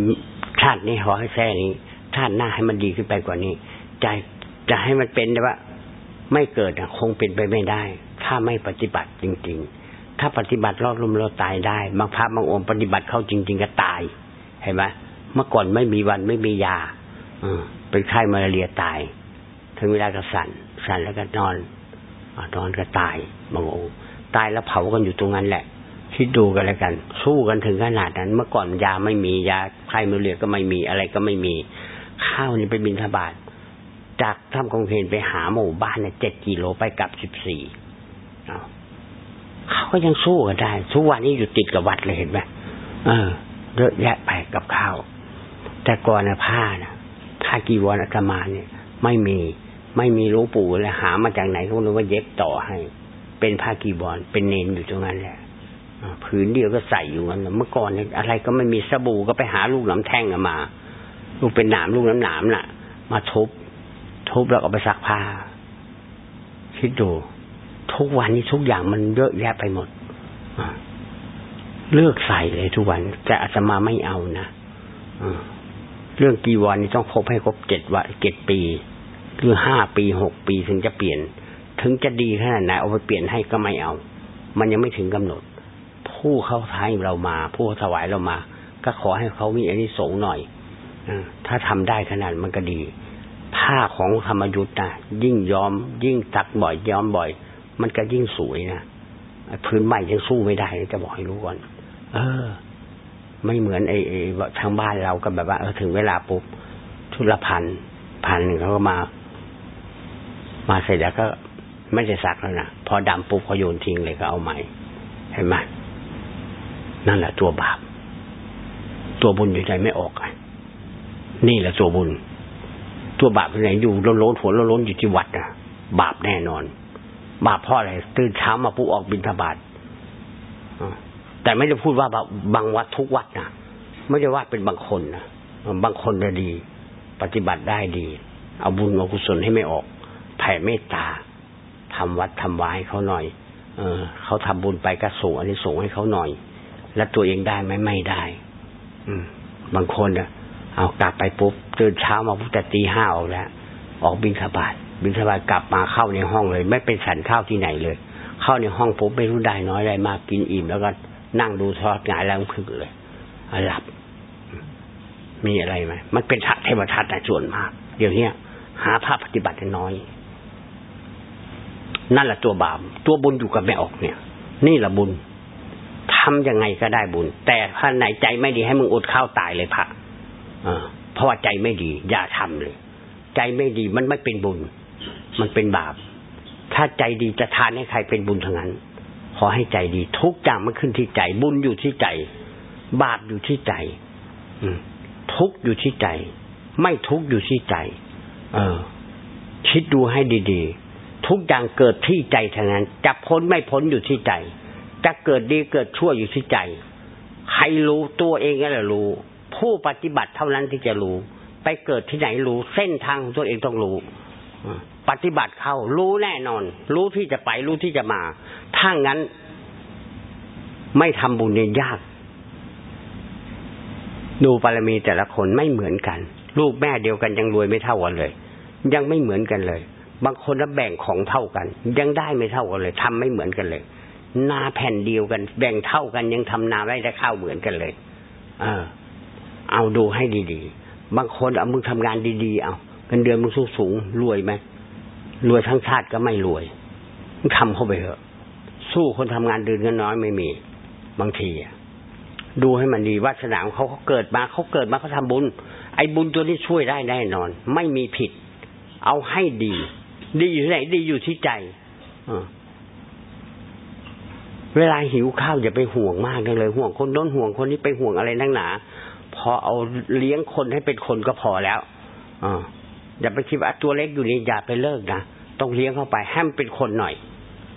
ชาตินี้ขอให้แท้นี้ชาติหน้าให้มันดีขึ้นไปกว่านี้ใจจะให้มันเป็นแต่ว่า ไม่เกิดคงเป็นไปไม่ได้ ถ้าไม่ปฏิบัติจริง ๆ ถ้าปฏิบัติรอดลุมรอดตายได้ บางพระบางองค์ปฏิบัติเข้าจริง ๆ ก็ตายเห็นไหมเมื่อก่อนไม่มีวันไม่มียาเป็นไข้มาเรียตาย ถึงเวลาก็สั่นสั่นแล้วก็นอนอนอนก็ตายบางองค์ตายแล้วเผากันอยู่ตรงนั้นแหละคิดดูกันแล้วกัน สู้กันถึงขนาดนั้น เมื่อก่อนยาไม่มียาไข้มาเรียก็ไม่มีอะไรก็ไม่มี ข้าวนี่ไปบินทบาท จากถ้ำกองเพนไปหาหมู่บ้านเนี่ยเจ็ดกิโลไปกลับสิบสี่เขาก็ยังสู้กันได้ ทุกวันนี้อยู่ติดกับวัดเลยเห็นไหมเออเยอะแยะไปกับข้าว แต่ก่อนนะผ้านะผ้ากีวรอาตมาเนี่ย ไม่มีไม่มีรู้ปู่เลยหามาจากไหนเขารู้ว่าเย็บต่อให้ เป็นผ้ากีวรเป็นเนนอยู่ตรงนั้นแหละผืนเดียวก็ใส่อยู่นั้นเมื่อก่อนเนี่ยอะไรก็ไม่มีสบู่ก็ไปหาลูกหนำแท่งมา ลูกเป็นหนามลูกน้ำหนามน่ะ มาทุบ ทุบแล้วเอาไปซักผ้า คิดดู ทุกวันนี้ทุกอย่างมันเยอะแยะไปหมดเลือกใส่เลยทุกวัน แต่อาตมาไม่เอานะเรื่องกีวรนี่ต้องครบให้ครบเจ็ดวันเจ็ดปีหรือห้าปีหกปีถึงจะเปลี่ยน ถึงจะดีขนาดไหนเอาไปเปลี่ยนให้ก็ไม่เอา มันยังไม่ถึงกำหนด ผู้เข้าท้ายเรามา ผู้ถวายเรามา ก็ขอให้เขามีอันนี้สงหน่อยถ้าทำได้ขนาดมันก็ดี ผ้าของธรรมยุทธ์นะยิ่งยอม ยิ่งตักบ่อยยอมบ่อย มันก็ยิ่งสวยนะพื้นใหม่ยังสู้ไม่ได้จะบอกให้รู้ก่อน เออ ไม่เหมือนไอ้ทางบ้านเราก็แบบว่าเออถึงเวลาปุ๊บทุลพันพันหนึ่งเขาก็มา มาเสร็จแล้วก็ไม่ได้ซักแล้วนะพอดำปุ๊บเขาโยนทิ้งเลยก็เอาใหม่เห็นไหมนั่นแหละตัวบาป ตัวบุญอยู่ใจไม่ออกอะนี่แหละตัวบุญ ตัวบาปที่ไหนอยู่ล้นๆหัวล้นๆอยู่ที่วัดอะบาปแน่นอน บาปเพราะอะไรตื่นเช้ามาปุ๊บออกบิณฑบาตแต่ไม่ได้พูดว่าบางวัดทุกวัดนะไม่ได้ว่าเป็นบางคนนะบางคนจะดี ปฏิบัติได้ดี เอาบุญเอากุศลให้ไม่ออก แผ่เมตตาทำวัดทำวายเขาหน่อย เออเขาทำบุญไปก็ส่งอันนี้ส่งให้เขาหน่อย แล้วตัวเองได้ไหมไม่ได้ อืม บางคนนี่ย เอากลับไปปุ๊บตื่นเช้ามาปุ๊บแต่ตีห้าออกแล้ว ออกบินสบาทบินสบาทกลับมาเข้าในห้องเลย ไม่เป็นฉันข้าวที่ไหนเลย เข้าในห้องปุ๊บไม่รู้ได้น้อยอะไรมากกินอิ่มแล้วก็นั่งดูทอดงายแล้วคึกเลยหลับ มีอะไรไหมมันเป็นเทวทัตแต่ส่วนมาก เดี๋ยวนี้หาพระปฏิบัติน้อย นั่นแหละตัวบาปตัวบุญอยู่กับไม่ออกเนี่ย นี่แหละบุญทำยังไงก็ได้บุญ แต่ถ้าไหนใจไม่ดีให้มึงอดข้าวตายเลยพระ เพราะว่าใจไม่ดี อย่าทำเลย ใจไม่ดีมันไม่เป็นบุญ มันเป็นบาป ถ้าใจดีจะทานให้ใครเป็นบุญทั้งนั้น ขอให้ใจดี ทุกอย่างมันขึ้นที่ใจ บุญอยู่ที่ใจ บาปอยู่ที่ใจทุกอยู่ที่ใจ ไม่ทุกอยู่ที่ใจ เออ คิดดูให้ดีๆ ทุกอย่างเกิดที่ใจทั้งนั้น จะพ้นไม่พ้นอยู่ที่ใจ จะเกิดดีเกิดชั่วอยู่ที่ใจ ใครรู้ตัวเองก็แหละรู้ ผู้ปฏิบัติเท่านั้นที่จะรู้ ไปเกิดที่ไหนรู้ เส้นทางของตัวเองต้องรู้ปฏิบัติเข้ารู้แน่นอน รู้ที่จะไปรู้ที่จะมา ถ้างั้น ไม่ทำบุญเนี่ยยาก ดูบารมีแต่ละคนไม่เหมือนกัน ลูกแม่เดียวกันยังรวยไม่เท่ากันเลย ยังไม่เหมือนกันเลย บางคนแบ่งของเท่ากัน ยังได้ไม่เท่ากันเลยทำไม่เหมือนกันเลย นาแผ่นเดียวกัน แบ่งเท่ากันยังทำนาได้ได้ข้าวเหมือนกันเลย เออ เอาดูให้ดีๆ บางคนเอามึงทำงานดีๆ เอาเงินเดือนมึงสูงสูงรวยไหมรวยทั้งชาติก็ไม่รวยมึงทำเข้าไปเถอะ สู้คนทำงานเดือนเงินน้อยไม่มี บางทีดูให้มันดีวาสนาของเขาเขาเกิดมาเขาเกิดมาเขาทาบุญ ไอ้บุญตัวนี้ช่วยได้แน่นอน ไม่มีผิด เอาให้ดี ดีอยู่ไหนดีอยู่ที่ใจเวลาหิวข้าวอย่าไปห่วงมากเลยห่วงคนโน้นห่วงคนนี้ไปห่วงอะไรนั่งหนา พอเอาเลี้ยงคนให้เป็นคนก็พอแล้วออย่าไปคิดว่าตัวเล็กอยู่นี่อย่าไปเลิกนะต้องเลี้ยงเข้าไปให้มันเป็นคนหน่อย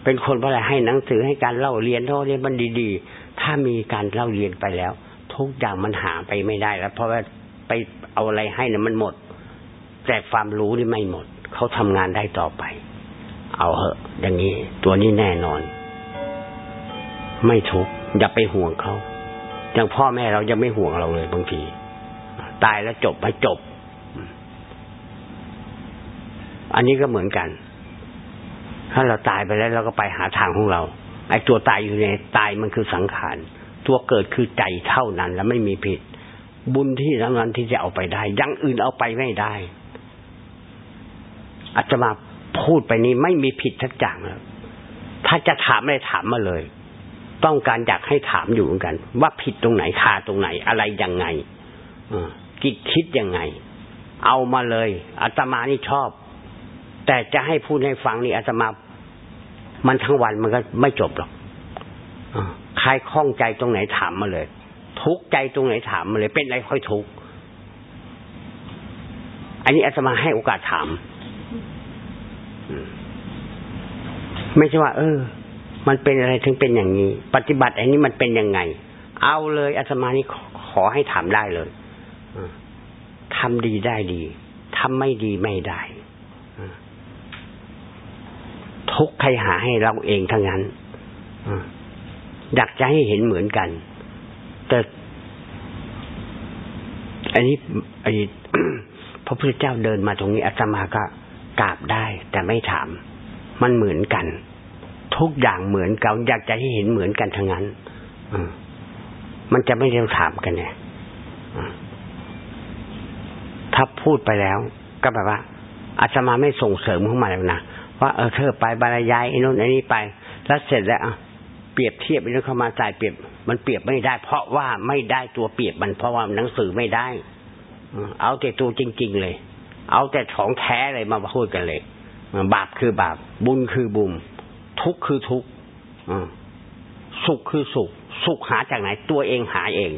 เป็นคนเพราะอะไรให้หนังสือให้การเล่าเรียนเท่าเรียนมันดีๆ ถ้ามีการเล่าเรียนไปแล้ว ทุกอย่างมันหาไปไม่ได้แล้ว เพราะว่าไปเอาอะไรให้นี่ยมันหมด แต่ความรู้นี่ไม่หมด เขาทำงานได้ต่อไป เอาเหอะอย่างนี้ ตัวนี้แน่นอน ไม่ทุกอย่าไปห่วงเขา อย่างพ่อแม่เรายังไม่ห่วงเราเลยบางที ตายแล้วจบไปจบ อันนี้ก็เหมือนกัน ถ้าเราตายไปแล้วเราก็ไปหาทางของเรา ไอ้ตัวตายอยู่ในตายมันคือสังขาร ตัวเกิดคือใจเท่านั้นแล้วไม่มีผิด บุญที่ทั้งนั้นที่จะเอาไปได้ยังอื่นเอาไปไม่ได้อาจจะมาพูดไปนี้ไม่มีผิดทักอย่างแล้วถ้าจะถามอะไรถามมาเลย ต้องการอยากให้ถามอยู่เหมือนกัน ว่าผิดตรงไหนคาตรงไหนอะไรยังไงกิจคิดยังไง เอามาเลยอาตมานี่ชอบ แต่จะให้พูดให้ฟังนี่อาตมา มันทั้งวันมันก็ไม่จบหรอกใครคล้องใจตรงไหนถามมาเลย ทุกใจตรงไหนถามมาเลย เป็นอะไรค่อยทุกอันนี้อาตมาให้โอกาสถามไม่ใช่ว่า เออ มันเป็นอะไรถึงเป็นอย่างนี้ ปฏิบัติอันนี้มันเป็นยังไง เอาเลยอาตมานี่ขอให้ถามได้เลยทำดีได้ดีทำไม่ดีไม่ได้ทุกใครหาให้เราเองทั้งนั้นอยากจะให้เห็นเหมือนกัน แต่อันนี้ไอ้พระพุทธเจ้าเดินมาตรงนี้อาตมาก็กราบได้ แต่ไม่ถาม มันเหมือนกัน ทุกอย่างเหมือนกัน อยากจะให้เห็นเหมือนกันทั้งนั้นมันจะไม่ได้ถามกันเนี่ยถ้าพูดไปแล้ว ก็แบบว่า อาตมาไม่ส่งเสริมเข้ามาแล้วนะว่าเออเธอไปบรรยายไอ้นู่นไอ้นี่ไป แล้วเสร็จแล้วเปรียบเทียบไอ้นู่นเข้ามาใส่เปรียบ มันเปรียบไม่ได้ เพราะว่าไม่ได้ตัวเปรียบมันเพราะว่าหนังสือไม่ได้เอาแต่ตัวจริง ๆ เลย เอาแต่ของแท้เลยมาพูดกันเลย บาปคือบาป บุญคือบุญ ทุกคือทุกสุขคือสุข สุขหาจากไหน ตัวเองหาเอง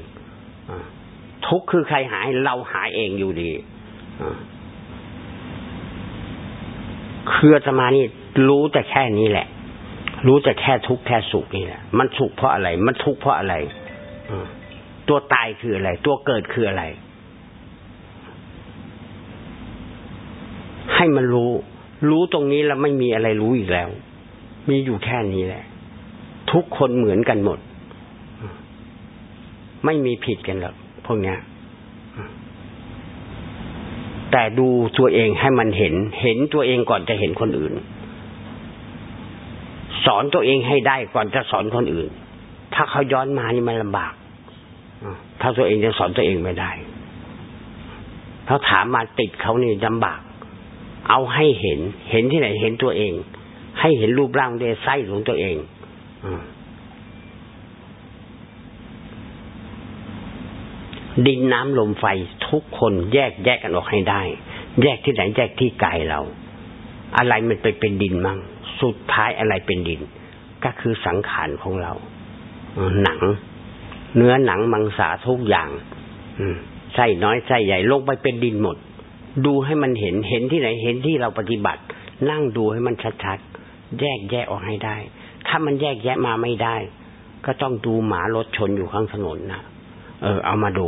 ทุกคือใครหายเราหาเองอยู่ดีคืออาตมานี่รู้แต่แค่นี้แหละ รู้แต่แค่ทุกข์แค่สุขนี่แหละ มันสุขเพราะอะไร มันทุกข์เพราะอะไรตัวตายคืออะไร ตัวเกิดคืออะไร ให้มันรู้ รู้ตรงนี้แล้วไม่มีอะไรรู้อีกแล้ว มีอยู่แค่นี้แหละ ทุกคนเหมือนกันหมด ไม่มีผิดกันหรอกพวกเนี้ยแต่ดูตัวเองให้มันเห็น เห็นตัวเองก่อนจะเห็นคนอื่น สอนตัวเองให้ได้ก่อนจะสอนคนอื่น ถ้าเขาย้อนมานี่มันลำบากถ้าตัวเองจะสอนตัวเองไม่ได้ถ้าถามมาติดเขานี่ลำบาก เอาให้เห็น เห็นที่ไหนเห็นตัวเอง ให้เห็นรูปร่างด้วยไส้ของตัวเองดินน้ำลมไฟทุกคนแยกแยกกันออกให้ได้ แยกที่ไหนแยกที่กายเรา อะไรมันไปเป็นดินมั่งสุดท้ายอะไรเป็นดิน ก็คือสังขารของเราหนัง เนื้อหนังมังสาทุกอย่างไส้น้อยไส้ใหญ่ลงไปเป็นดินหมด ดูให้มันเห็นเห็นที่ไหนเห็นที่เราปฏิบัติ นั่งดูให้มันชัดๆ แยกแยะออกให้ได้ ถ้ามันแยกแยะมาไม่ได้ ก็ต้องดูหมารถชนอยู่ข้างถนนนะเออ เอามาดู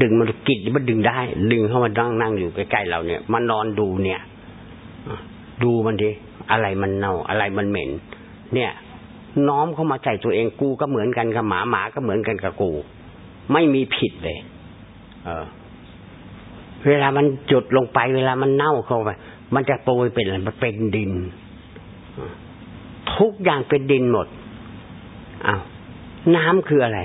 ดึงมันกิดมันดึงได้ ดึงเข้ามานั่งนั่งอยู่ใกล้ๆเราเนี่ยมานอนดูเนี่ยดูมันดิอะไรมันเน่าอะไรมันเหม็น เนี่ย น้อมเข้ามาใจตัวเองกูก็เหมือนกันกับหมาหมาก็เหมือนกันกับกู ไม่มีผิดเลย เออ เวลามันจุดลงไป เวลามันเน่าเข้าไปมันจะโปรยเป็นอะไรมันเป็นดิน ทุกอย่างเป็นดินหมดอ้าวน้ำคืออะไร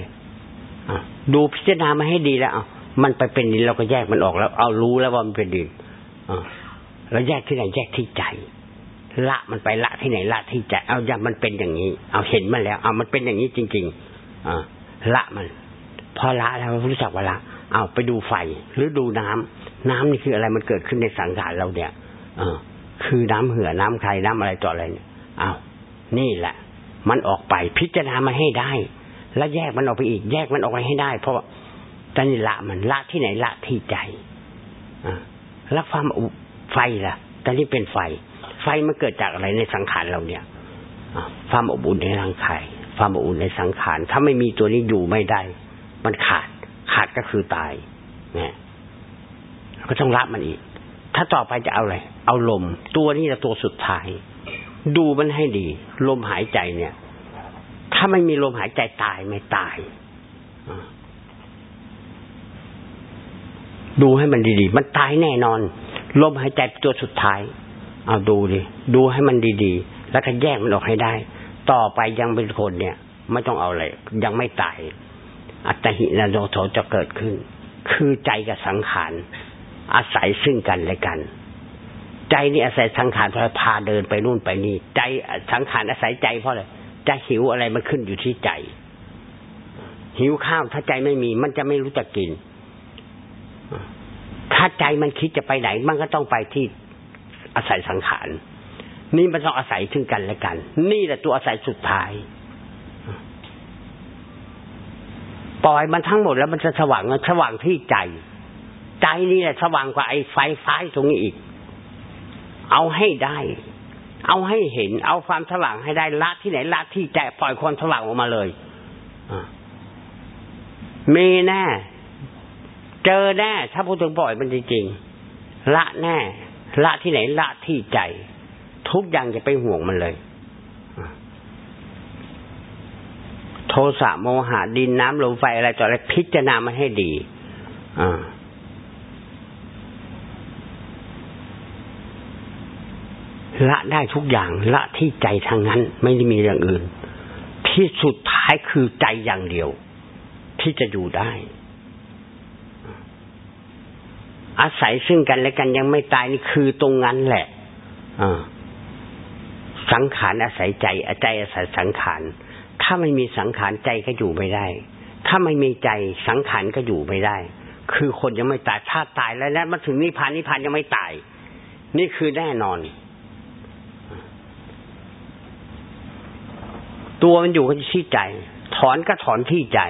อดูพิจารณามาให้ดีแล้วอ้ามันไปเป็นดินเราก็แยกมันออกแล้ว เอารู้แล้วว่ามันเป็นดินอ้าแยกที่ไหนแยกที่ใจ ละมันไปละที่ไหนละที่ใจ เอาอย่ามันเป็นอย่างนี้ เอาเห็นมันแล้ว เอามันเป็นอย่างนี้จริง ๆอ่าละมัน พอละแล้วรู้จักว่าละ เอาไปดูไฟหรือดูน้ำน้ำนี่คืออะไรมันเกิดขึ้นในสังขารเราเนี่ย เออ คือน้ำเหือน้ำใครน้ำอะไรต่ออะไรเนี่ยเอานี่แหละ มันออกไปพิจารณามันให้ได้ แล้วแยกมันออกไปอีก แยกมันออกไปให้ได้ เพราะตอนนี้ละมันละที่ไหนละที่ใจอ่าล้วความไฟล่ะตอนนี้เป็นไฟ ไฟมันเกิดจากอะไรในสังขารเราเนี่ยความอบอุ่นในร่างกายความอบอุ่นในสังขารถ้าไม่มีตัวนี้อยู่ไม่ได้ มันขาด ขาดก็คือตายเนี่ยก็ต้องละมันอีก ถ้าต่อไปจะเอาอะไร เอาลม ตัวนี้จะตัวสุดท้าย ดูมันให้ดี ลมหายใจเนี่ย ถ้าไม่มีลมหายใจตายไม่ตาย ดูให้มันดีๆ มันตายแน่นอน ลมหายใจตัวสุดท้าย เอาดูดิ ดูให้มันดีๆ แล้วก็แยกมันออกให้ได้ ต่อไปยังเป็นคนเนี่ย ไม่ต้องเอาอะไร ยังไม่ตาย อัตหินาโนโถจะเกิดขึ้น คือใจกับสังขาร อาศัยซึ่งกันและกัน ใจนี่อาศัยสังขารพาพาเดินไปนู่นไปนี่ ใจสังขารอาศัยใจเพราะอะไรจะหิวอะไรมันขึ้นอยู่ที่ใจ หิวข้าวถ้าใจไม่มี มันจะไม่รู้จักกิน ถ้าใจมันคิดจะไปไหน มันก็ต้องไปที่อาศัยสังขารนี่มันต้องอาศัยถึงกันและกัน นี่แหละตัวอาศัยสุดท้าย ปล่อยมันทั้งหมดแล้วมันจะสว่างสว่างที่ใจ ใจนี่แหละสว่างกว่าไอ้ไฟฟ้าตรงนี้อีก เอาให้ได้ เอาให้เห็น เอาความสว่างให้ได้ละที่ไหนละที่ใจปล่อยความสว่างออกมาเลยมีแน่ เจอแน่ ถ้าพูดถึงปล่อยมันจริงๆละแน่ ละที่ไหนละที่ใจ ทุกอย่างจะไปห่วงมันเลยโทสะโมหะดินน้ำลมไฟอะไรต่ออะไรพิจารณามันให้ดี อ่า ละได้ทุกอย่างละที่ใจทางนั้น ไม่ได้มีอย่างอื่น ที่สุดท้ายคือใจอย่างเดียว ที่จะอยู่ได้ อาศัยซึ่งกันและกันยังไม่ตายนี่คือตรงนั้นแหละอสังขารอาศัยใจใจอาศัยสังขาร ถ้าไม่มีสังขารใจก็อยู่ไม่ได้ ถ้าไม่มีใจสังขารก็อยู่ไม่ได้ คือคนยังไม่ตาย ถ้าตายแล้วนะมาถึงนิพพานนิพพานยังไม่ตาย นี่คือแน่นอน ตัวมันอยู่ที่ใจ ถอนก็ถอนที่ใจ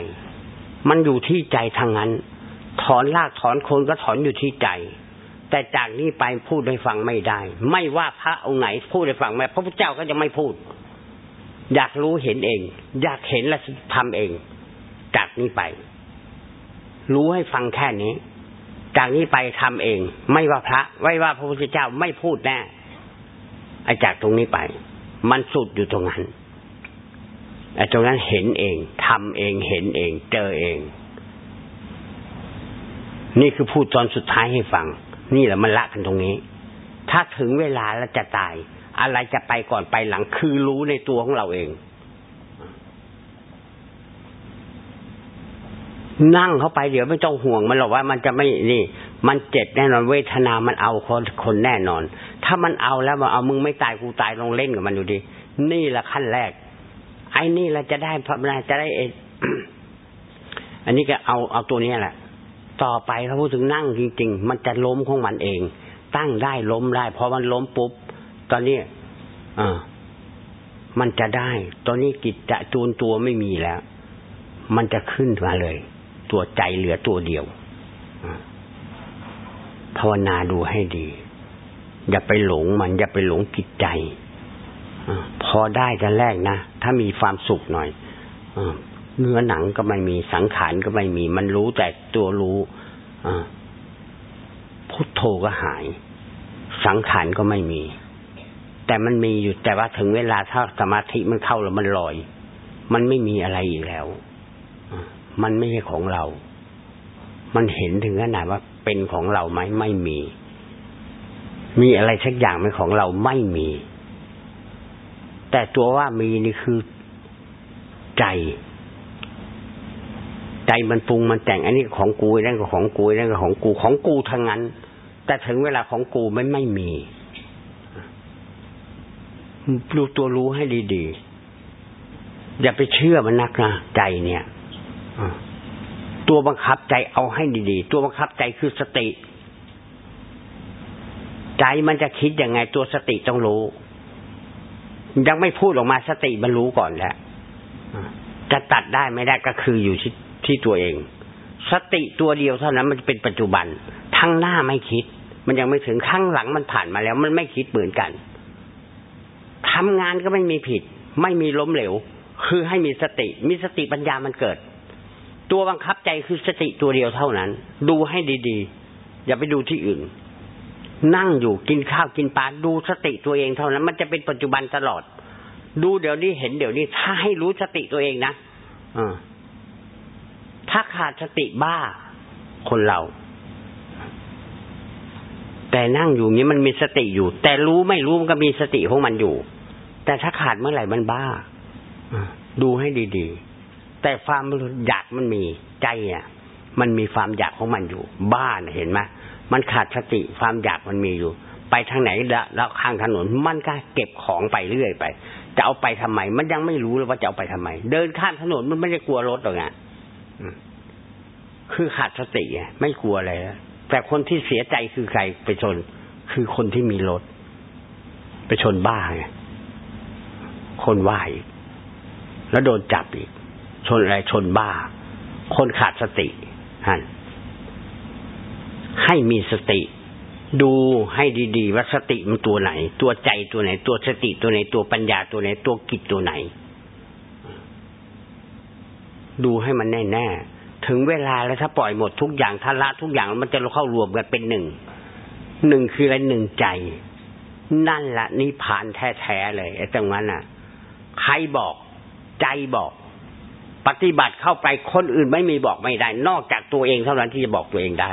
มันอยู่ที่ใจทางนั้น ถอนรากถอนโคนก็ถอนอยู่ที่ใจ แต่จากนี้ไปพูดให้ฟังไม่ได้ ไม่ว่าพระองค์ไหนพูดให้ฟังไม่พระพุทธเจ้าก็จะไม่พูด อยากรู้เห็นเอง อยากเห็นและทำเอง จากนี้ไป รู้ให้ฟังแค่นี้ จากนี้ไปทำเอง ไม่ว่าพระไม่ว่าพระพุทธเจ้าไม่พูดแน่ไอ้จากตรงนี้ไป มันสุดอยู่ตรงนั้น ไอ้ตรงนั้นเห็นเองทำเองเห็นเอง เจอเอง นี่คือพูดตอนสุดท้ายให้ฟัง นี่แหละมันละกันตรงนี้ ถ้าถึงเวลาแล้วจะตาย อะไรจะไปก่อนไปหลังคือรู้ในตัวของเราเอง นั่งเข้าไปเดี๋ยวไม่ต้องห่วงมันหรอกว่ามันจะไม่นี่ มันเจ็บแน่นอนเวทนามันเอาคนคนแน่นอน ถ้ามันเอาแล้วมาเอามึงไม่ตายกูตายลองเล่นกับมันดูดินี่แหละขั้นแรก ไอ้นี่เราจะได้พระนาจะได้เออันนี้ก็เอาเอาตัวนี้แหละ ต่อไปเขาพูดถึงนั่งจริง ๆ มันจะล้มของมันเอง ตั้งได้ล้มได้พอมันล้มปุ๊บ ตอนนี้อ่ามันจะได้ ตอนนี้กิจจะจูนตัวไม่มีแล้ว มันจะขึ้นมาเลย ตัวใจเหลือตัวเดียวภาวนาดูให้ดี อย่าไปหลงมัน อย่าไปหลงกิจใจ พอได้กันแรกนะ ถ้ามีความสุขหน่อยเนื้อหนังก็ไม่มีสังขารก็ไม่มี มันรู้แต่ตัวรู้พุทโธก็หาย สังขารก็ไม่มี แต่มันมีอยู่แต่ว่าถึงเวลาถ้าสมาธิมันเข้าแล้วมันลอย มันไม่มีอะไรอีกแล้วมันไม่ใช่ของเรา มันเห็นถึงขนาดว่าเป็นของเราไหมไม่มี มีอะไรสักอย่างเป็นของเราไม่มี แต่ตัวว่ามีนี่คือใจ ใจมันปรุงมันแต่งอันนี้ของกูนั่นก็ของกูนั่นก็ของกูของกูทั้งนั้น แต่ถึงเวลาของกูไม่ไม่มีรู้ตัวรู้ให้ดีๆ อย่าไปเชื่อมันนักนะใจเนี่ยตัวบังคับใจเอาให้ดีๆ ตัวบังคับใจคือสติ ใจมันจะคิดยังไงตัวสติต้องรู้ ยังไม่พูดออกมาสติมันรู้ก่อนแล้วจะตัดได้ไม่ได้ก็คืออยู่ที่ที่ตัวเอง สติตัวเดียวเท่านั้นมันเป็นปัจจุบันทั้งหน้าไม่คิด มันยังไม่ถึงข้างหลังมันผ่านมาแล้ว มันไม่คิดเหมือนกันทำงานก็ไม่มีผิด ไม่มีล้มเหลว คือให้มีสติ มีสติปัญญามันเกิด ตัวบังคับใจคือสติตัวเดียวเท่านั้น ดูให้ดีๆ อย่าไปดูที่อื่น นั่งอยู่กินข้าวกินปลาดูสติตัวเองเท่านั้น มันจะเป็นปัจจุบันตลอด ดูเดี๋ยวนี้เห็นเดี๋ยวนี้ ถ้าให้รู้สติตัวเองนะอถ้าขาดสติบ้าคนเรา แต่นั่งอยู่นี้มันมีสติอยู่ แต่รู้ไม่รู้มันก็มีสติของมันอยู่ แต่ถ้าขาดเมื่อไหร่มันบ้าดูให้ดีๆ แต่ความอยากมันมีใจอะ มันมีความอยากของมันอยู่ บ้านเห็นไหม มันขาดสติความอยากมันมีอยู่ ไปทางไหนแล้วข้างถนนมันก็เก็บของไปเรื่อยไป จะเอาไปทำไม มันยังไม่รู้เลยว่าจะเอาไปทำไม เดินข้ามถนนมันไม่ได้กลัวรถหรอกไงคือขาดสติไงไม่กลัวอะไรแต่คนที่เสียใจคือใครไปชน คือคนที่มีรถ ไปชนบ้าไงคนไหวแล้วโดนจับอีก ชนอะไรชนบ้า คนขาดสติฮะ ให้มีสติ ดูให้ดีๆว่าสติมันตัวไหน ตัวใจตัวไหน ตัวสติตัวไหน ตัวปัญญาตัวไหน ตัวกิจตัวไหน ดูให้มันแน่ๆถึงเวลาแล้วถ้าปล่อยหมดทุกอย่างทละทุกอย่างมันจะเข้ารวมกันเป็นหนึ่งหนึ่งคืออะไรหนึ่งใจ นั่นละนิพานแท้ๆเลยไอ้ตรงนั้นน่ะ ใครบอกใจบอก ปฏิบัติเข้าไปคนอื่นไม่มีบอกไม่ได้ นอกจากตัวเองเท่านั้นที่จะบอกตัวเองได้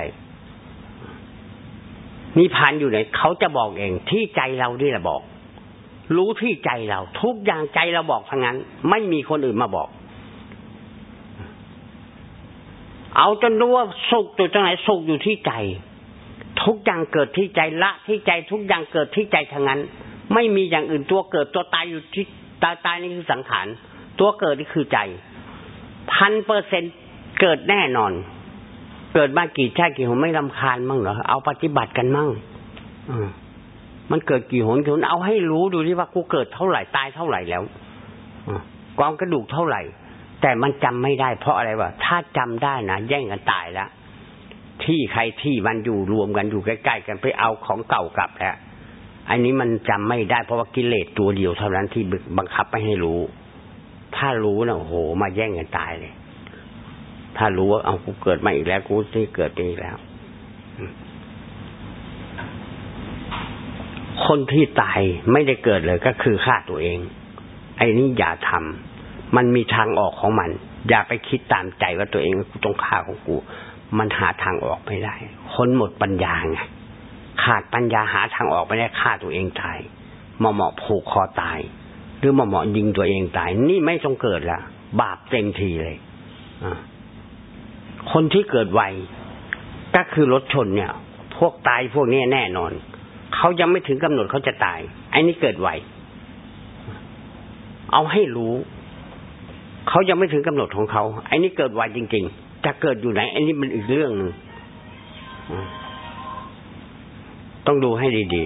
นิพพานอยู่ไหนเขาจะบอกเอง ที่ใจเราที่แหละบอก รู้ที่ใจเรา ทุกอย่างใจเราบอกทั้งนั้น ไม่มีคนอื่นมาบอก เอาจนรู้ว่าสุขอยู่ตรงไหนสุขอยู่ที่ใจ ทุกอย่างเกิดที่ใจละที่ใจทุกอย่างเกิดที่ใจทั้งนั้น ไม่มีอย่างอื่นตัวเกิดตัวตายอยู่ที่ตายตายนี่คือสังขารตัวเกิดนี่คือใจพันเปอร์เซ็นเกิดแน่นอน เกิดมากี่ชาติกี่หนไม่ลำคาญมั่งเหรอเอาปฏิบัติกันมั่งมันเกิดกี่หนกี่หนเอาให้รู้ดูที่ว่ากูเกิดเท่าไหร่ตายเท่าไหร่แล้วกองกระดูกเท่าไหร่ แต่มันจำไม่ได้ เพราะอะไรวะถ้าจำได้นะแย่งกันตายแล้วที่ใครที่มันอยู่รวมกันอยู่ใกล้ๆกันไปเอาของเก่ากลับแล้วอันนี้มันจำไม่ได้เพราะว่ากิเลสตัวเดียวเท่านั้นที่บังคับไม่ให้รู้ ถ้ารู้นะโอ้โห มาแย่งกันตายเลย ถ้ารู้ว่าเอากูเกิดมาอีกแล้วกูที่เกิดอีกแล้ว คนที่ตายไม่ได้เกิดเลยก็คือฆ่าตัวเอง ไอ้นี่อย่าทำมันมีทางออกของมัน อย่าไปคิดตามใจว่าตัวเองกูต้องฆ่าของกู มันหาทางออกไม่ได้ คนหมดปัญญาไงขาดปัญญาหาทางออกไม่ได้ฆ่าตัวเองตายมาเหมาะผูกคอตาย หรือมาเหมาะยิงตัวเองตาย นี่ไม่ต้องเกิดละบาปเต็มทีเลยอ คนที่เกิดไวก็คือรถชนเนี่ย พวกตายพวกนี้แน่นอน เขายังไม่ถึงกำหนดเขาจะตาย ไอ้นี่เกิดไวเอาให้รู้ เขายังไม่ถึงกำหนดของเขา ไอ้นี่เกิดไวจริง ๆ จะเกิดอยู่ไหนไอ้นี่มันอีกเรื่องหนึ่งต้องดูให้ดี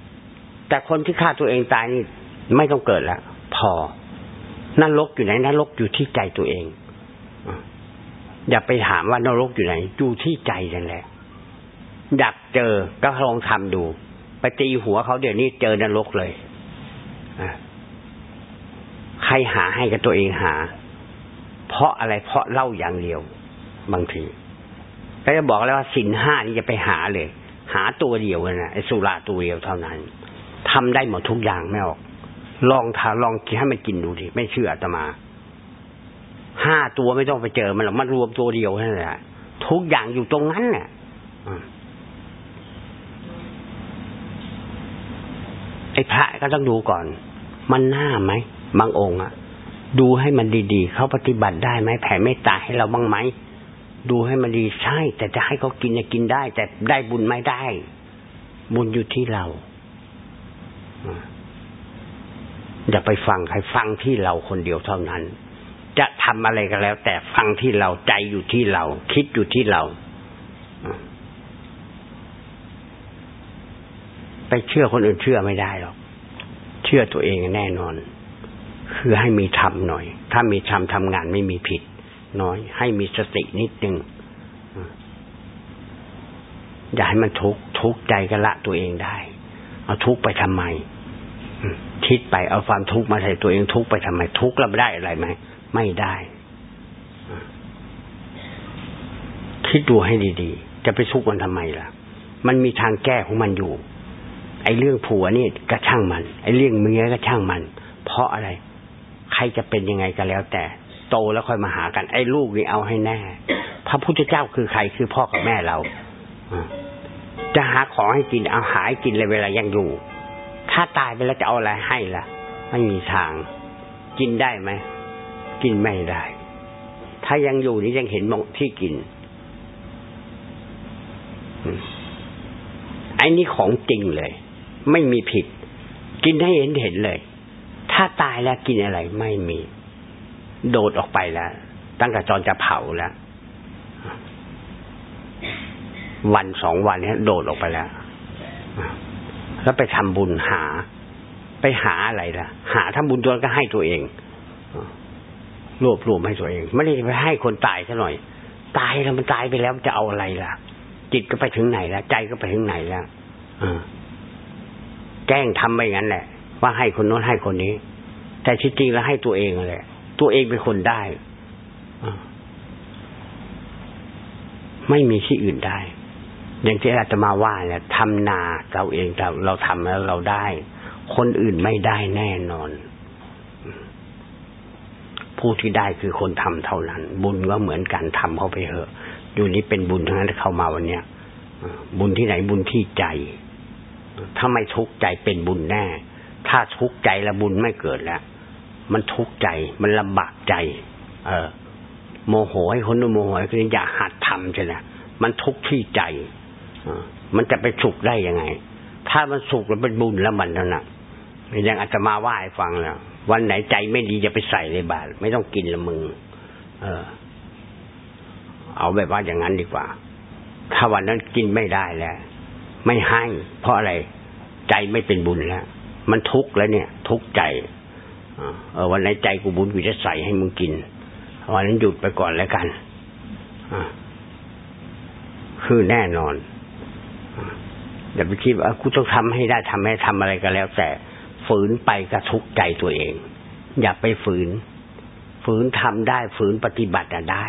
ๆ แต่คนที่ฆ่าตัวเองตายนี่ ไม่ต้องเกิดแล้วพอนรกอยู่ไหนนรกอยู่ที่ใจตัวเอง อย่าไปถามว่านรกอยู่ไหนอยู่ที่ใจนั่นแหละ อยากเจอก็ลองทำดู ไปตีหัวเขาเดี๋ยวนี้เจอนรกเลยใครหาให้กับตัวเองหา เพราะอะไรเพราะเล่าอย่างเดียว บางทีก็จะบอกแล้วว่าสินห้านี่จะไปหาเลย หาตัวเดียวนะไอ้สุราตัวเดียวเท่านั้นทำได้หมดทุกอย่างไม่ออก ลองทาลองกินให้มันกินดูดิไม่เชื่ออาตมา ห้าตัวไม่ต้องไปเจอมันหรอกมันรวมตัวเดียวนั่นแหละทุกอย่างอยู่ตรงนั้นเนี่ยไอ้พระก็ต้องดูก่อน มันหน้าไหมบางองค์อะดูให้มันดีๆ เขาปฏิบัติได้ไหมแผ่เมตตาให้เราบ้างไหมดูให้มันดีใช่ แต่จะให้เขากินจะกินได้ แต่ได้บุญไม่ได้ บุญอยู่ที่เราอย่าไปฟังใครฟังที่เราคนเดียวเท่านั้น จะทำอะไรก็แล้ว แต่ฟังที่เราใจอยู่ที่เรา คิดอยู่ที่เรา ไปเชื่อคนอื่นเชื่อไม่ได้หรอก เชื่อตัวเองแน่นอน คือให้มีธรรมหน่อย ถ้ามีธรรมทำงานไม่มีผิด น้อย ให้มีสตินิดนึงอย่าให้มันทุกข์ทุกข์ใจก็ละตัวเองได้ เอาทุกข์ไปทำไมคิดไปเอาความทุกข์มาใส่ตัวเองทุกข์ไปทำไม ทุกข์แล้วได้อะไรไหม ไม่ได้ คิดดูให้ดีๆ จะไปทุกข์มันทำไมล่ะ มันมีทางแก้ของมันอยู่ ไอ้เรื่องผัวนี่ก็ช่างมัน ไอ้เรื่องเมียก็ช่างมัน เพราะอะไร ใครจะเป็นยังไงก็แล้ว แต่ โตแล้วค่อยมาหากัน ไอ้ลูกนี่เอาให้แน่ พระพุทธเจ้าคือใครคือพ่อกับแม่เราจะหาของให้กินเอาหาให้กินเลยเวลายังอยู่ ถ้าตายไปแล้วจะเอาอะไรให้ล่ะ ไม่มีทาง กินได้ไหม กินไม่ได้ ถ้ายังอยู่นี่ยังเห็นมองที่กินไอ้นี่ของจริงเลย ไม่มีผิด กินให้เห็นเห็นเลย ถ้าตายแล้วกินอะไรไม่มี โดดออกไปแล้ว ตั้งแต่จอนจะเผาแล้ว วันสองวันนี้โดดออกไปแล้ว แล้วไปทำบุญหา ไปหาอะไรล่ะ หาทำบุญตัวก็ให้ตัวเอง รวบรวมให้ตัวเอง ไม่ได้ไปให้คนตายซะหน่อย ตายแล้วมันตายไปแล้วจะเอาอะไรล่ะ จิตก็ไปถึงไหนแล้วใจก็ไปถึงไหนแล้วแกล้งทำไปงั้นแหละ ว่าให้คนโน้นให้คนนี้ แต่ที่จริงแล้วให้ตัวเองแหละ ตัวเองเป็นคนได้ไม่มีที่อื่นได้ อย่างที่อาตมาว่าเนี่ยทำนาเราเองเราเราทำแล้วเราได้ คนอื่นไม่ได้แน่นอน ผู้ที่ได้คือคนทำเท่านั้น บุญก็เหมือนกันทำเข้าไปเถอะอยู่นี้เป็นบุญทั้งนั้นเข้ามาวันเนี้ยบุญที่ไหนบุญที่ใจ ถ้าไม่ทุกข์ใจเป็นบุญแน่ ถ้าทุกข์ใจแล้วบุญไม่เกิดแล้ว มันทุกข์ใจมันลำบากใจ เออ โมโหให้คนโมโหให้คนอยากหัดทำใช่ไหมมันทุกข์ที่ใจมันจะไปสุขได้ยังไง ถ้ามันสุขแล้วเป็นบุญแล้วมันนั่นนะอย่างอาตมาว่าให้ฟังแล้ว วันไหนใจไม่ดีจะไปใส่ในบาตไม่ต้องกินละมึง เออ เอาแบบว่าอย่างนั้นดีกว่า ถ้าวันนั้นกินไม่ได้แล้ว ไม่ให้ เพราะอะไร ใจไม่เป็นบุญแล้ว มันทุกข์แล้วเนี่ย ทุกข์ใจเออวันไหนใจกูบุญกูจะใส่ให้มึงกินวันนั้นหยุดไปก่อนแล้วกันคือแน่นอนอย่าไปคิดว่ากูต้องทำให้ได้ทำให้ทำอะไรก็แล้วแต่ ฝืนไปกระทุกใจตัวเอง อย่าไปฝืน ฝืนทำได้ฝืนปฏิบัติได้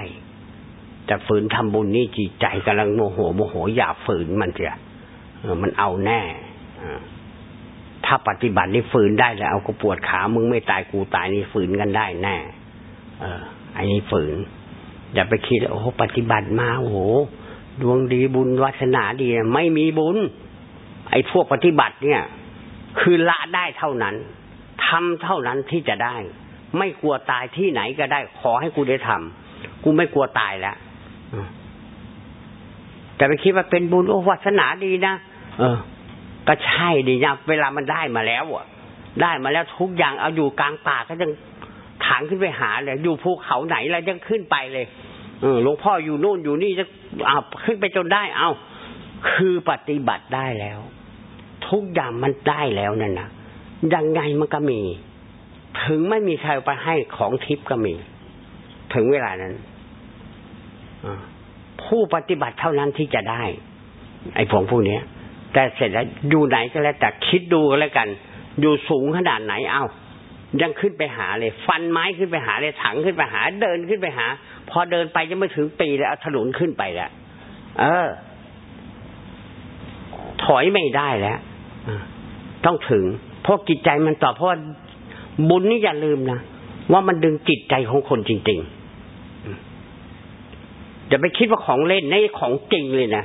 แต่ฝืนทำบุญนี่จิตใจกำลังโมโหโมโห อย่าฝืนมันเสียมันเอาแน่ถ้าปฏิบัตินี่ฝืนได้แล้วเอาก็ปวดขามึงไม่ตายกูตายนี่ฝืนกันได้แน่เอออันนี้ฝืน อย่าไปคิดโอ้โหปฏิบัติมาโอ้โหดวงดีบุญวาสนาดี ไม่มีบุญ ไอ้พวกปฏิบัติเนี่ย คือละได้เท่านั้นทำเท่านั้นที่จะได้ ไม่กลัวตายที่ไหนก็ได้ ขอให้กูได้ทำกูไม่กลัวตายแล้วแต่ไปคิดว่าเป็นบุญโอ้วาสนาดีนะเออ ก็ใช่ดีนะเวลามันได้มาแล้วอะ ได้มาแล้วทุกอย่างเอาอยู่กลางป่าก็ยังถางขึ้นไปหาเลยอยู่ภูเขาไหนแล้วยังขึ้นไปเลยเออหลวงพ่ออยู่โน่นอยู่นี่จะเอาขึ้นไปจนได้ เอาคือปฏิบัติได้แล้ว ทุกอย่างมันได้แล้วนั่นนะยังไงมันก็มี ถึงไม่มีใครไปให้ของทิพย์ก็มี ถึงเวลานั้นผู้ปฏิบัติเท่านั้นที่จะได้ ไอ้ผงพวกนี้แต่เสร็จแล้วอยู่ไหนก็แล้วแต่คิดดูก็แล้วกัน อยู่สูงขนาดไหนเอายังขึ้นไปหาเลย ฟันไม้ขึ้นไปหาเลยถังขึ้นไปหา เดินขึ้นไปหา พอเดินไปยังไม่ถึงปีแล้วถนนขึ้นไปแล้วเออ ถอยไม่ได้แล้ว ต้องถึง เพราะจิตใจมันต่อเพราะบุญนี่อย่าลืมนะว่ามันดึงจิตใจของคนจริงๆอย่าไปคิดว่าของเล่นนี่ของจริงเลยนะ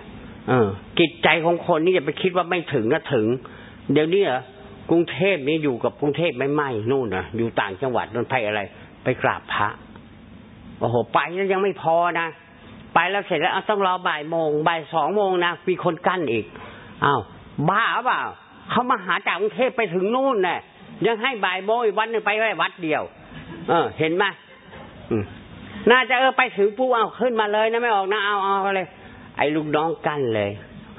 เออ จิตใจของคนนี่อย่าไปคิดว่าไม่ถึงนะถึง เดี๋ยวนี้เหรอกรุงเทพนี่อยู่กับกรุงเทพไม่ไหมนู่นนะอยู่ต่างจังหวัดนนไปอะไร ไปกราบพระโอ้โหไปแล้วยังไม่พอนะไปแล้วเสร็จแล้วต้องรอบ่ายโมงบ่ายสองโมงนะมีคนกั้นอีกอ้าวบ้าเปล่า เขามาหาจากกรุงเทพไปถึงนู่นเนะ่ยยังให้บ่ายโมงวันนึงไปแค่วัดเดียว เออ เห็นไหมน่าจะเออไปถึงปุ๊บเอาขึ้นมาเลยนะไม่ออกนะเอาเอาเลย ไอ้ลูกน้องกั้นเลย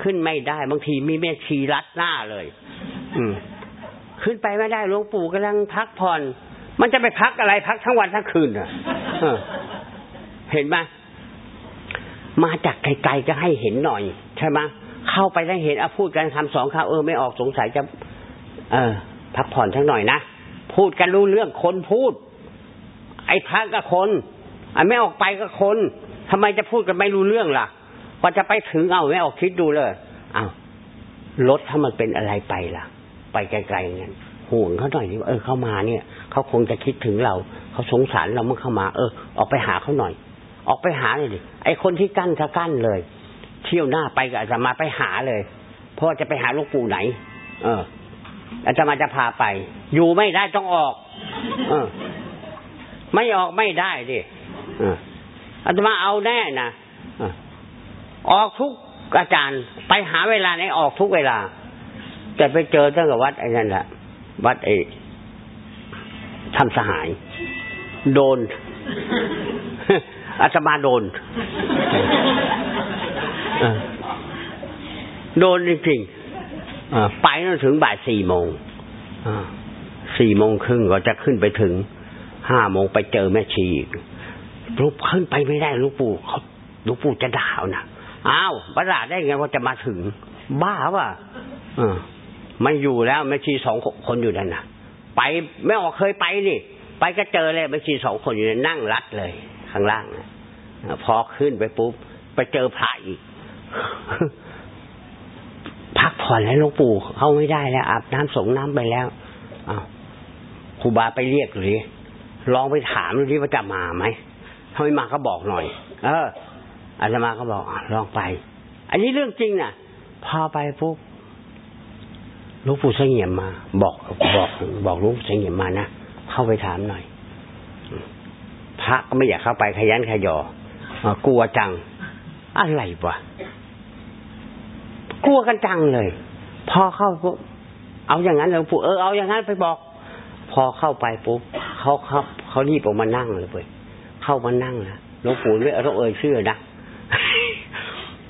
ขึ้นไม่ได้บางทีมีแม่ชีรัดหน้าเลย อืมขึ้นไปไม่ได้หลวงปู่กำลังพักผ่อน มันจะไปพักอะไรพักทั้งวันทั้งคืนอะเห็นไหมมาจากไกลๆจะให้เห็นหน่อย ใช่ไหม เข้าไปได้วเห็นเอาพูดกันทำสองคำเออไม่ออกสงสัยจะ เออ พักผ่อนทั้งหน่อยนะพูดกันรู้เรื่องคนพูด ไอ้พักกับคนไอ้ไม่ออกไปกับคนทำไมจะพูดกันไม่รู้เรื่องล่ะพอจะไปถึงเอาไม่ออกคิดดูเลยเอารถถ้ามันเป็นอะไรไปล่ะ ไปไกลๆงั้นห่วงเขาหน่อยดิเออเข้ามาเนี่ยเขาคงจะคิดถึงเราเขาสงสารเราเมื่อเข้ามา เออ ออกไปหาเขาหน่อย ออกไปหาเลยดิไอ้คนที่กั้นจะกั้นเลย เที่ยวหน้าไปก็อาจจะมาไปหาเลยพราะจะไปหาหลวงปู่ไหน เอออาจจะมาจะพาไป อยู่ไม่ได้ต้องออก เออ ไม่ออกไม่ได้ดิเอออาจจะมาเอาแน่นะออกทุกอาจารย์ ไปหาเวลาไหนออกทุกเวลา แต่ไปเจอตั้งแต่วัดไอ้นั่นแหละวัดไอ้ทำสหาย โดนอาตมาโดน โดนจริงๆไปนั่นถึงบ่ายสี่โมงสี่โมงครึ่งก็จะขึ้นไปถึงห้าโมงไปเจอแม่ชีอีกลูกขึ้นไปไม่ได้ลูกปู่เขาลูกปู่จะด่านะอ้าวประหลาดได้ไงว่าจะมาถึง บ้าป่ะไม่อยู่แล้วแม่ชีสองคนอยู่นั่นนะไปไม่ออกเคยไปนี่ ไปก็เจอเลยแม่ชีสองคนอยู่นั่งรัดเลย ข้างล่างพอขึ้นไปปุ๊บไปเจอพระอีก พักผ่อนให้หลวงปู่เข้าไม่ได้แล้ว อาบน้ำสงน้ำไปแล้วอ้าครูบาไปเรียกหรือลองไปถามดูดิว่าจะมาไหมถ้าไม่มาก็บอกหน่อย เอออาจมาก็บอกลองไป อันนี้เรื่องจริงนะ่ะ พอไปปุ๊บลูกปู่เสงี่ยมมา บอกบอกบอกลูกเสงี่ยมมานะเข้าไปถามหน่อย พระก็ไม่อยากเข้าไปขยันขยอกลัวจัง อะไรวะ กลัวกันจังเลย พอเข้าปุ๊บเอาอย่างนั้นหลวงปู่เออเอาอย่างนั้นไปบอก พอเข้าไปปุ๊บเขาเขาเขารีบออกมานั่งเลยเว้ยเข้ามานั่งนะหลวงปู่ไม่ต้องเอ่ยชื่อนะ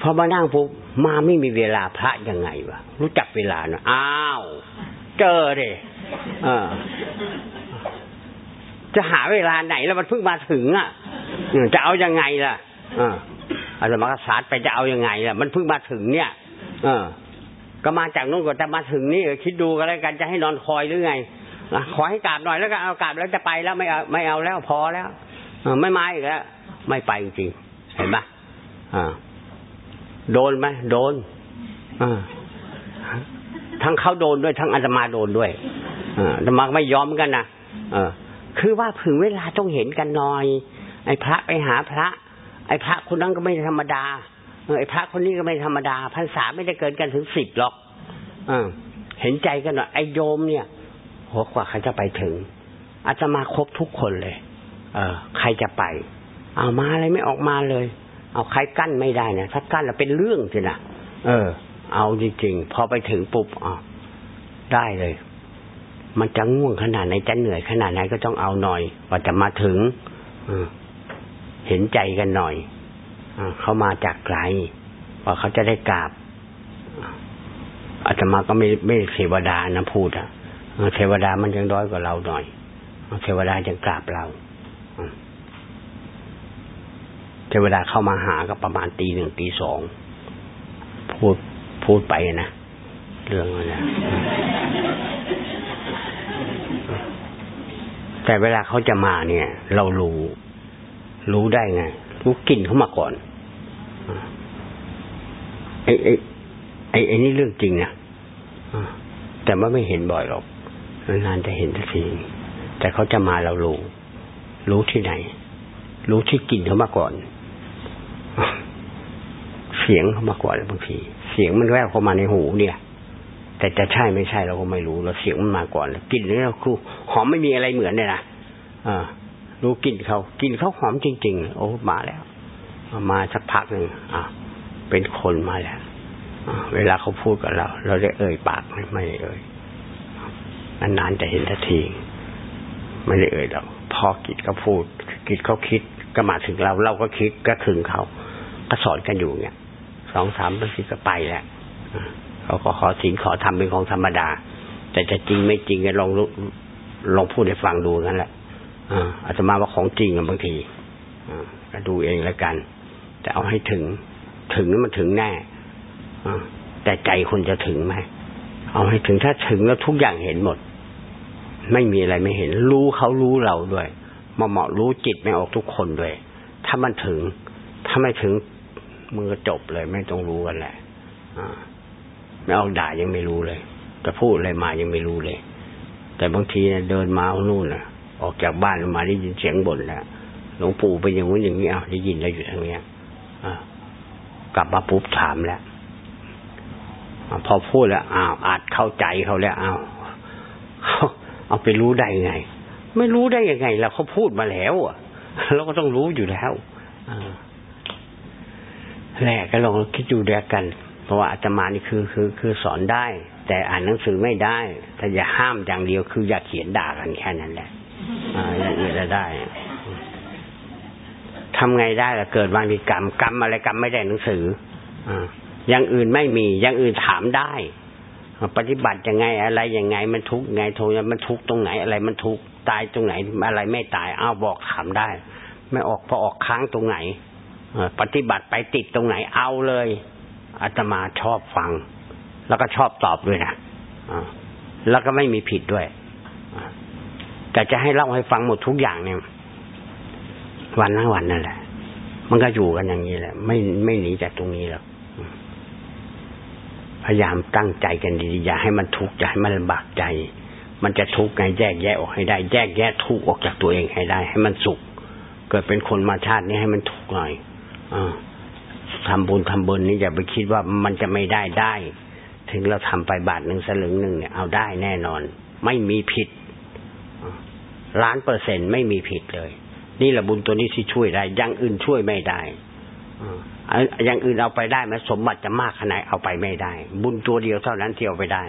พอมานั่งปุ๊บมาไม่มีเวลาพระยังไงวะรู้จักเวลาเนะอ้าว เจอเลยเออจะหาเวลาไหนแล้วมันเพิ่งมาถึงอะจะเอายังไงล่ะเอออาจารย์มากษัตริย์ไปจะเอายังไงล่ะ มันเพิ่งมาถึงเนี่ย เออ ก็มาจากนู้นก็จะมาถึงนี่คิดดูกันแล้วกันจะให้นอนคอยหรือไงขอให้กราบหน่อยแล้วก็เอากราบแล้วจะไปแล้วไม่เอาไม่เอาแล้วพอแล้วไม่มาอีกแล้วไม่ไปจริงเห็นปะอ่าโดนไหมโดนอทั้งเขาโดนด้วยทั้งอาตมาโดนด้วยอาตมาไม่ยอมกันนะเออ คือว่าถึงเวลาต้องเห็นกันหน่อย ไอ้พระไปหาพระ ไอ้พระคนนั้นก็ไม่ธรรมดา ไอ้พระคนนี้ก็ไม่ธรรมดาพรรษาไม่ได้เกินกันถึงสิบหรอกอเห็นใจกันหน่อยไอ้โยมเนี่ยหัวกว่าเขาจะไปถึงอาตมาครบทุกคนเลย เออ ใครจะไป เอามาอะไรไม่ออกมาเลย เอาใครกั้นไม่ได้นะถ้ากั้นแล้วเป็นเรื่องสินะเออ เอาจริงๆพอไปถึงปุ๊บอ๋อได้เลย มันจะง่วงขนาดไหนจะเหนื่อยขนาดไหนก็ต้องเอาหน่อยกว่าจะมาถึงเห็นใจกันหน่อย เขามาจากไกลว่าเขาจะได้กราบอาตมาก็ไม่ไม่เทวดานะพูดอะเทวดามันยังด้อยกว่าเราหน่อยเทวดายังกราบเราแต่เวลาเข้ามาหาก็ประมาณตีหนึ่งตีสองพูดพูดไปนะเรื่องอะไรแต่เวลาเขาจะมาเนี่ย เรารู้ รู้ได้ไง รู้กลิ่นเขามาก่อนไอ้ไอ้ไอ้ไอ้นี่เรื่องจริงนะแต่ว่าไม่เห็นบ่อยหรอกนานจะเห็นสักทีแต่เขาจะมาเรารู้ รู้ที่ไหน รู้ที่กลิ่นเขามาก่อน เสียงเขามาก่อนบางทีเสียงมันแววเข้ามาในหูเนี่ย แต่จะใช่ไม่ใช่เราก็ไม่รู้ เราเสียงมันมาก่อนแล้วกลิ่นนี่เราคือหอมไม่มีอะไรเหมือนเลยนะอ่า รู้กลิ่นเขากลิ่นเขาหอมจริง ๆ โอ้มาแล้ว มาสักพักหนึ่งอ่าเป็นคนมาแล้วเวลาเขาพูดกับเรา เราได้เอ่ยปากไม่ไม่เอ่ยนานๆจะเห็นทันทีไม่ได้เอ่ยหรอกพอกิจเขาพูด กิจเขาคิดก็มาถึงเรา เราก็คิดก็ถึงเขาก็สอนกันอยู่เนี่ยสองสามปีก็ไปแล้วเขาก็ขอสิ่งขอทำเป็นของธรรมดา แต่จะจริงไม่จริงก็ลองลองพูดให้ฟังดูนั่นแหละ อาจจะมาว่าของจริงบางทีก็ดูเองแล้วกัน แต่เอาให้ถึง ถึงมันถึงแน่แต่ใจคนจะถึงไหมเอาให้ถึงถ้าถึงแล้วทุกอย่างเห็นหมด ไม่มีอะไรไม่เห็น รู้เขารู้เราด้วยมาเหมาะรู้จิตไม่ออกทุกคนด้วย ถ้ามันถึง ถ้าไม่ถึงมือจบเลย ไม่ต้องรู้กันแหละไม่เอาด่ายังไม่รู้เลยจะพูดอะไรมายังไม่รู้เลย แต่บางทีเนี่ยเดินมาเอานู่นน่ะ ออกจากบ้านมาได้ยินเสียงบ่นแล้วหลวงปู่ไปอย่างนู้นอย่างนี้อ้าวได้ยินแล้วอยู่ทางเนี้ยกลับมาปุ๊บถามแล้วพอพูดแล้วอ้าวอาจเข้าใจเขาแล้วอ้าวเอาไปรู้ได้ไง ไม่รู้ได้ยังไงล้วเขาพูดมาแล้วอะเราก็ต้องรู้อยู่แล้วแหละก็ลองคิดดูเดียกัน เพราะว่าอาตมานี่คือคือ คือสอนได้ แต่อ่านหนังสือไม่ได้ แต่อย่าห้ามอย่างเดียวคืออย่าเขียนด่ากันแค่นั้นแหละ อย่างอื่นจะได้ทำไงได้ล่ะเกิดวางมีกรรม กรรมอะไรกรรมไม่ได้หนังสืออ่าอย่างอื่นไม่มี อย่างอื่นถามได้ ปฏิบัติยังไงอะไรยังไง มันทุกไงโทมันทุกตรงไหนอะไรมันทุกตายตรงไหน อะไรไม่ตายอ้าวบอกถามได้ ไม่ออกพอออกค้างตรงไหนปฏิบัติไปติดตรงไหนเอาเลยอาตมาชอบฟัง แล้วก็ชอบตอบด้วยนะแล้วก็ไม่มีผิดด้วย แต่จะให้เล่าให้ฟังหมดทุกอย่างเนี่ย วันนั้งวันนั่นแหละ มันก็อยู่กันอย่างนี้แหละ ไม่ไม่หนีจากตรงนี้หรอกพยายามตั้งใจกันดีๆอย่าให้มันทุกข์อย่าให้มันลำบากใจ มันจะทุกข์ไงแยกแยะออกให้ได้ แยกแยะทุกข์ออกจากตัวเองให้ได้ ให้มันสุข เกิดเป็นคนมาชาตินี้ให้มันทุกข์หน่อยอทำบุญทำบุญนี่อย่าไปคิดว่ามันจะไม่ได้ได้ ถึงเราทำไปบาทหนึ่งสลึงหนึ่งเนี่ยเอาได้แน่นอน ไม่มีผิด ล้านเปอร์เซ็นต์ไม่มีผิดเลย นี่แหละบุญตัวนี้ที่ช่วยได้ยังอื่นช่วยไม่ได้อย่างอื่นเอาไปได้ไหมสมบัติจะมากขนาดเอาไปไม่ได้ บุญตัวเดียวเท่านั้นที่เอาไปได้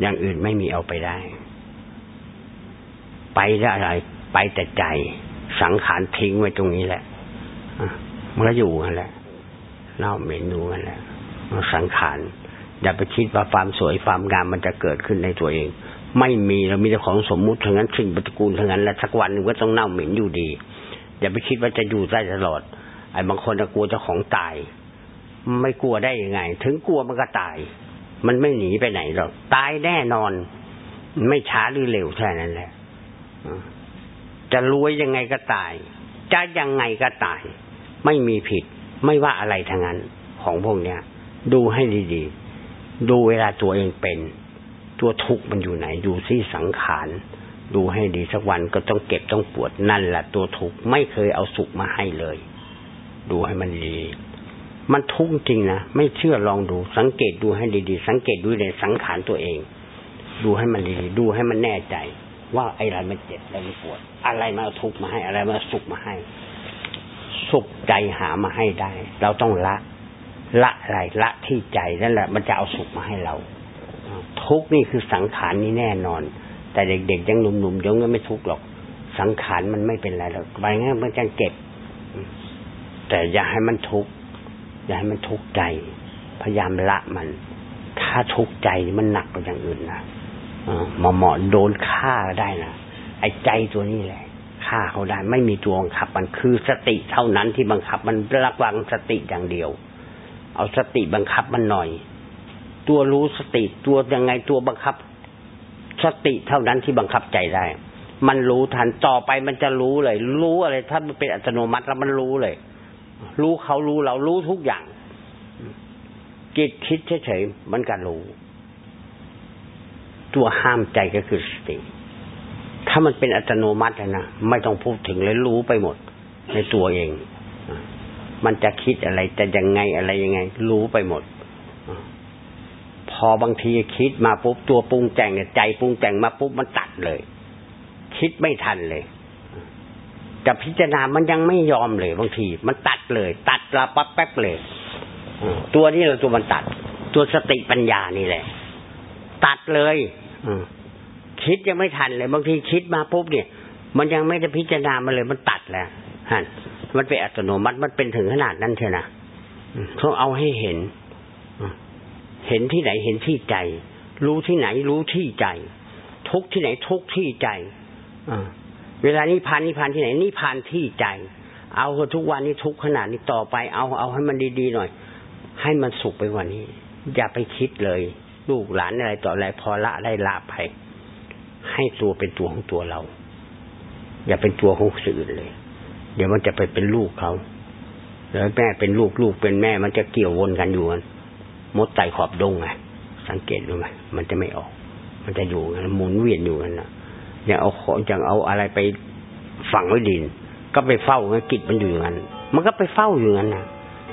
อย่างอื่นไม่มีเอาไปได้ ไปได้อะไร ไปแต่ใจ สังขารทิ้งไว้ตรงนี้แหละมันก็อยู่กันแหละเน่าเหม็นดูกันแหละสังขารอย่าไปคิดว่าความสวยความงามมันจะเกิดขึ้นในตัวเอง ไม่มีเรามีแต่ของสมมุติทั้งนั้นสิ่งปฏิกูลทั้งนั้นและสักวันหนึ่งก็ต้องเน่าเหม็นอยู่ดี อย่าไปคิดว่าจะอยู่ได้ตลอด ไอ้บางคนจะกลัวเจ้าของตาย ไม่กลัวได้ยังไง ถึงกลัวมันก็ตาย มันไม่หนีไปไหนหรอกตายแน่นอน ไม่ช้าหรือเร็วแค่นั้นแหละจะรวยยังไงก็ตาย จะยังไงก็ตาย ไม่มีผิด ไม่ว่าอะไรทั้งนั้น ของพวกเนี้ย ดูให้ดีๆ ดูเวลาตัวเองเป็น ตัวทุกข์มันอยู่ไหน ดูที่สังขารดูให้ดีสักวันก็ต้องเก็บต้องปวดนั่นแหละตัวทุกข์ไม่เคยเอาสุขมาให้เลย ดูให้มันดี มันทุกข์จริงนะไม่เชื่อลองดู สังเกตดูให้ดีๆ สังเกตดูในสังขารตัวเอง ดูให้มันดีดูให้มันแน่ใจ ว่าไอะไรมันเจ็บอะไรมันปวด อะไรมาทุกข์มาให้ อะไรมาสุขมาให้ สุขใจหามาให้ได้ เราต้องละ ละอะไรละที่ใจนั่นแหละ มันจะเอาสุขมาให้เรา ทุกนี่คือสังขารนี่แน่นอน แต่เด็กๆยังหนุ่มๆยังไม่ทุกข์หรอก สังขารมันไม่เป็นไรหรอกไปงั้นมันจะเก็บ แต่อย่าให้มันทุกข์อย่าให้มันทุกข์ใจ พยายามละมัน ถ้าทุกข์ใจมันหนักกว่าอย่างอื่นนะหมอหมอโดนฆ่าได้นะไอ้ใจตัวนี้แหละฆ่าเขาได้ ไม่มีตัวบังคับ มันคือสติเท่านั้นที่บังคับ มันระวังสติอย่างเดียว เอาสติบังคับมันหน่อย ตัวรู้สติตัวยังไงตัวบังคับ สติเท่านั้นที่บังคับใจได้ มันรู้ทันต่อไปมันจะรู้เลย รู้อะไร ถ้ามันเป็นอัตโนมัติแล้วมันรู้เลย รู้เขารู้เรารู้ทุกอย่างจิตคิดเฉยๆมันก็รู้ ตัวห้ามใจก็คือสติ ถ้ามันเป็นอัตโนมัตินะไม่ต้องพูดถึงเลยรู้ไปหมด ในตัวเอง มันจะคิดอะไรจะยังไงอะไรยังไง รู้ไปหมด พอบางทีคิดมาปุ๊บตัวปรุงแต่งเนี่ยใจปรุงแต่งมาปุ๊บมันตัดเลย คิดไม่ทันเลยจะพิจารณามันยังไม่ยอมเลยบางที มันตัดเลย ตัดละปั๊บแป๊บเลยตัวนี้เราตัวมันตัด ตัวสติปัญญานี่แหละ ตัดเลยคิดยังไม่ทันเลย บางทีคิดมาปุ๊บเนี่ย มันยังไม่ได้พิจารณามาเลย มันตัดแล้วฮะมันเป็นอัตโนมัติมันเป็นถึงขนาดนั้นเถอะนะต้องเอาให้เห็น เห็นที่ไหนเห็นที่ใจ รู้ที่ไหนรู้ที่ใจ ทุกที่ไหนทุกที่ใจเวลานี้พานนิพานที่ไหนนิพานที่ใจ เอาทุกวันนี้ทุกขนาดนี้ต่อไป เอาเอาให้มันดีๆหน่อย ให้มันสุขไปกว่านี้ อย่าไปคิดเลย ลูกหลานอะไรต่ออะไรพอละได้ละไปให้ตัวเป็นตัวของตัวเรา อย่าเป็นตัวของสื่อเลย เดี๋ยวมันจะไปเป็นลูกเขาแล้วแม่เป็นลูกลูกเป็นแม่มันจะเกี่ยววนกันอยู่ม มดไต่ขอบดงไงสังเกตดูไหมมันจะไม่ออก มันจะอยู่กันหมุนเวียนอยู่กันนะอย่าเอาของอย่างเอาอะไรไปฝังไว้ดิน ก็ไปเฝ้างั้นกิจมันอยู่อย่างนั้น มันก็ไปเฝ้าอยู่งั้นนะ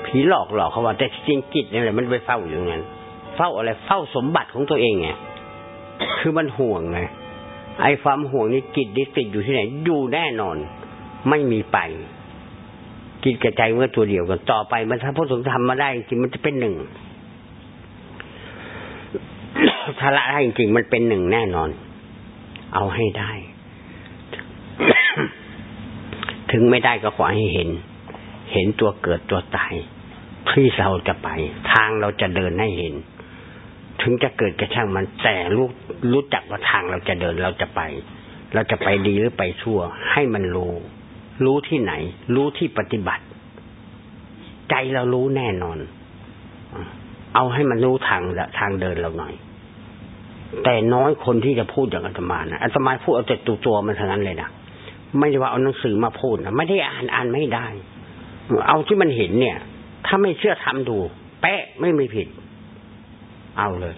ผีหลอกหลอกเขาว่าแต่จริงกิจนี่แหละมันไปเฝ้าอยู่งั้น เฝ้าอะไรเฝ้าสมบัติของตัวเองไงคือมันห่วงไงไอ้ความห่วงนี้กิจนี้ติดอยู่ที่ไหนอยู่แน่นอน ไม่มีไปกิจกระจายเมื่อตัวเดียวกันต่อไปมันถ้าพระสงฆ์ทำมาได้จริงมันจะเป็นหนึ่ง ถ้าละได้จริงๆ มันเป็นหนึ่งแน่นอน เอาให้ได้ ถึงไม่ได้ก็ขอให้เห็น เห็นตัวเกิดตัวตายที่เราจะไป ทางเราจะเดินให้เห็น ถึงจะเกิดกระช่างมันแต่รู้รู้จักว่าทางเราจะเดินเราจะไป เราจะไปดีหรือไปชั่ว ให้มันรู้ รู้ที่ไหน รู้ที่ปฏิบัติ ใจเรารู้แน่นอนเอาให้มันรู้ทางทางเดินเราหน่อย แต่น้อยคนที่จะพูดอย่างอาตมานะอาตมาพูดเอาแต่ตัวตัวมันทั้งนั้นเลยนะไม่ใช่ว่าเอาหนังสือมาพูดนะไม่ได้อ่านอ่านไม่ได้ เอาที่มันเห็นเนี่ย ถ้าไม่เชื่อทำดู แปะไม่มีผิด เอาเลย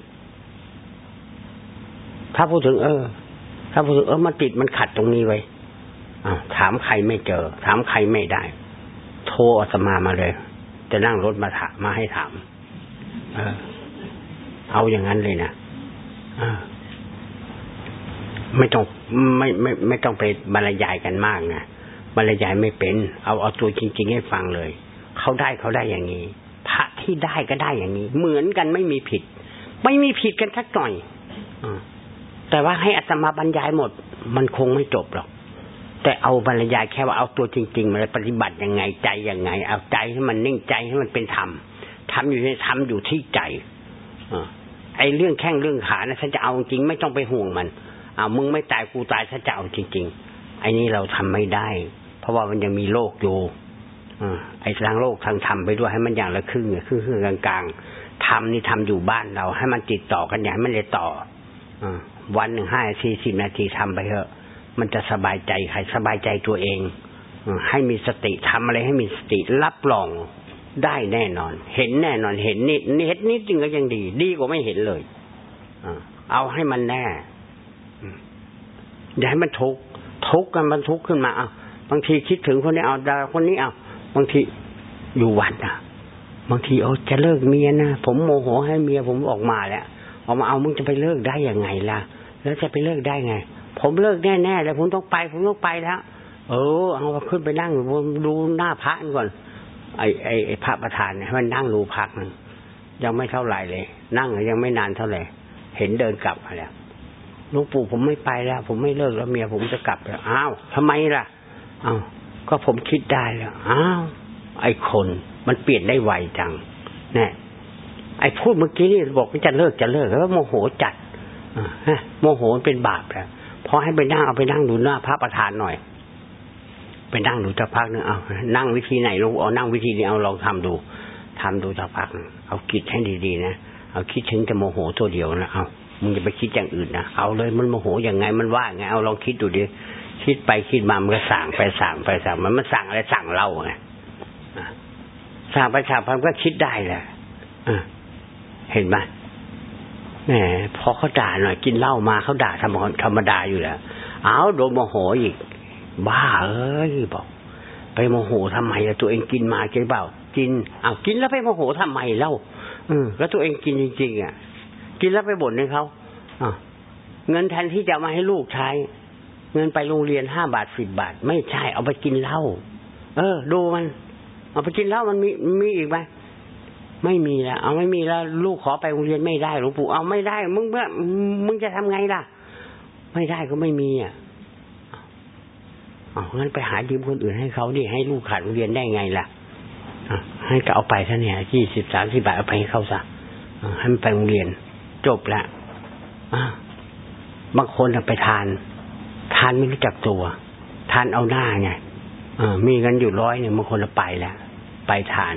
ถ้าพูดถึง เออ ถ้าพูดถึงเออมันติดมันขัดตรงนี้ไว้ถามใครไม่เจอ ถามใครไม่ได้ โทรอาตมามาเลย จะนั่งรถมาถามมาให้ถาม เออ เอาอย่างนั้นเลยนะ ไม่ต้องไม่ไม่ไม่ต้องไปบรรยายกันมากนะบรรยายไม่เป็น เอาเอาตัวจริง ๆ ให้ฟังเลย เขาได้เขาได้อย่างนี้ พระที่ได้ก็ได้อย่างนี้ เหมือนกันไม่มีผิด ไม่มีผิดกันสักหน่อยอแต่ว่าให้อัตมาบรรยายหมด มันคงไม่จบหรอก แต่เอาบรรยายแค่ว่าเอาตัวจริง ๆ มาปฏิบัติยังไงใจยังไง เอาใจให้มันนิ่งใจให้มันเป็นธรรมทำอยู่ที่ทำอยู่ที่ใจอ ไอ้เรื่องแข้งเรื่องขานะฉันจะเอาจริงไม่ต้องไปห่วงมันอ่ามึงไม่ตายกูตายฉันจะเอาจริงๆไอ้นี้เราทำไม่ได้ เพราะว่ามันยังมีโลกอยู่อไอ้ทางโลกทางธรรมไปด้วยให้มันอย่างละครึ่งครึ่งครึ่งกลางๆทำนี่ทำอยู่บ้านเรา ให้มันติดต่อกันอย่างมันเลยต่ออวันหนึ่งห้าสี่สิบนาทีทำไปเถอะ มันจะสบายใจใครสบายใจตัวเองให้มีสติทำอะไรให้มีสติรับรอง ได้แน่นอน เห็นแน่นอน เห็นนิดเห็นนิดจึงก็ยังดี ดีกว่าไม่เห็นเลยเอาให้มันแน่อย่าให้มันทุกทุกกันมันทุกขึ้นมาเอาบางทีคิดถึงคนนี้เอาดาคนนี้เอาบางทีอยู่วัดอะ บางทีโอ้จะเลิกเมียนะผมโมโหให้เมียผมออกมาแล้วออกมาเอามึงจะไปเลิกได้ยังไงล่ะ แล้วจะไปเลิกได้ไง ผมเลิกแน่ๆเลยผมต้องไป ผมต้องไปแล้วเออเอาขึ้นไปนั่งดูหน้าพระก่อน ไอ้ไอ้ไอ้พระประธานเนี่ยมันนั่งรูพักมันยังไม่เท่าไหร่เลย นั่งยังไม่นานเท่าไหร่เห็นเดินกลับมาแล้วลูกปู่ผมไม่ไปแล้ว ผมไม่เลิกแล้วเมียผมจะกลับแล้วอ้าวทำไมล่ะอ้าวก็ผมคิดได้แล้วอ้าวไอ้คนมันเปลี่ยนได้ไวจังเนี่ยไอ้พูดเมื่อกี้นี่บอกว่าจะเลิกจะเลิกแล้วโมโหจัดอ่าโมโหเป็นบาปแล้วพอให้ไปนั่งเอาไปนั่งดูหน้าพระประธานหน่อย ไปนั่งดูสักพักนึงเอานั่งวิธีไหนลูกเอานั่งวิธีนี้เอาลองทำดูทำดูสักพักเอาคิดให้ดีๆนะเอาคิดถึงจะโมโหตัวเดียวนะเอามึงจะไปคิดอย่างอื่นนะเอาเลยมันโมโหอย่างไงมันว่าไงเอาลองคิดดูดิคิดไปคิดมามันก็สั่งไปสั่งไปสั่งมันมันสั่งอะไรสั่งเราไงสั่งไปสั่งไปมันก็คิดได้แหละเห็นไหมแหมพอเขาด่าหน่อยกินเหล้ามาเขาด่าธรรมธรรมดาอยู่แล้ว เอาโดนโมโหอีก บ้าเอ้ยบอก ไปโมโหทำไมอะตัวเองกินมาใช่เปล่า กินเอากินแล้วไปโมโหทำไมเล่าเออแล้วตัวเองกินจริงๆอะ กินแล้วไปบ่นให้เขาอ่าเงินแทนที่จะมาให้ลูกใช้ เงินไปโรงเรียนห้าบาทสิบบาท ไม่ใช่ เอาไปกินเหล้าเออ ดูมัน เอาไปกินเหล้ามันมีมีอีกไหมไม่มีแล้วเอาไม่มีแล้ว ลูกขอไปโรงเรียนไม่ได้หลวงปู่เอาไม่ได้ มึงเมื่อมึงจะทำไงล่ะ ไม่ได้ก็ไม่มีอะ เอางั้นไปหายืมคนอื่นให้เขาดิให้ลูกขาดโรงเรียนได้ไงล่ะให้ก็เอาไปซะเนี่ยยี่สิบสามสิบาทเอาไปให้เขาซะให้มันไปโรงเรียน จบละบางคนไปทาน ทานไม่รู้จักตัว ทานเอาหน้าไงมีเงินอยู่ร้อยเนี่ยบางคนไปแล้วไปทาน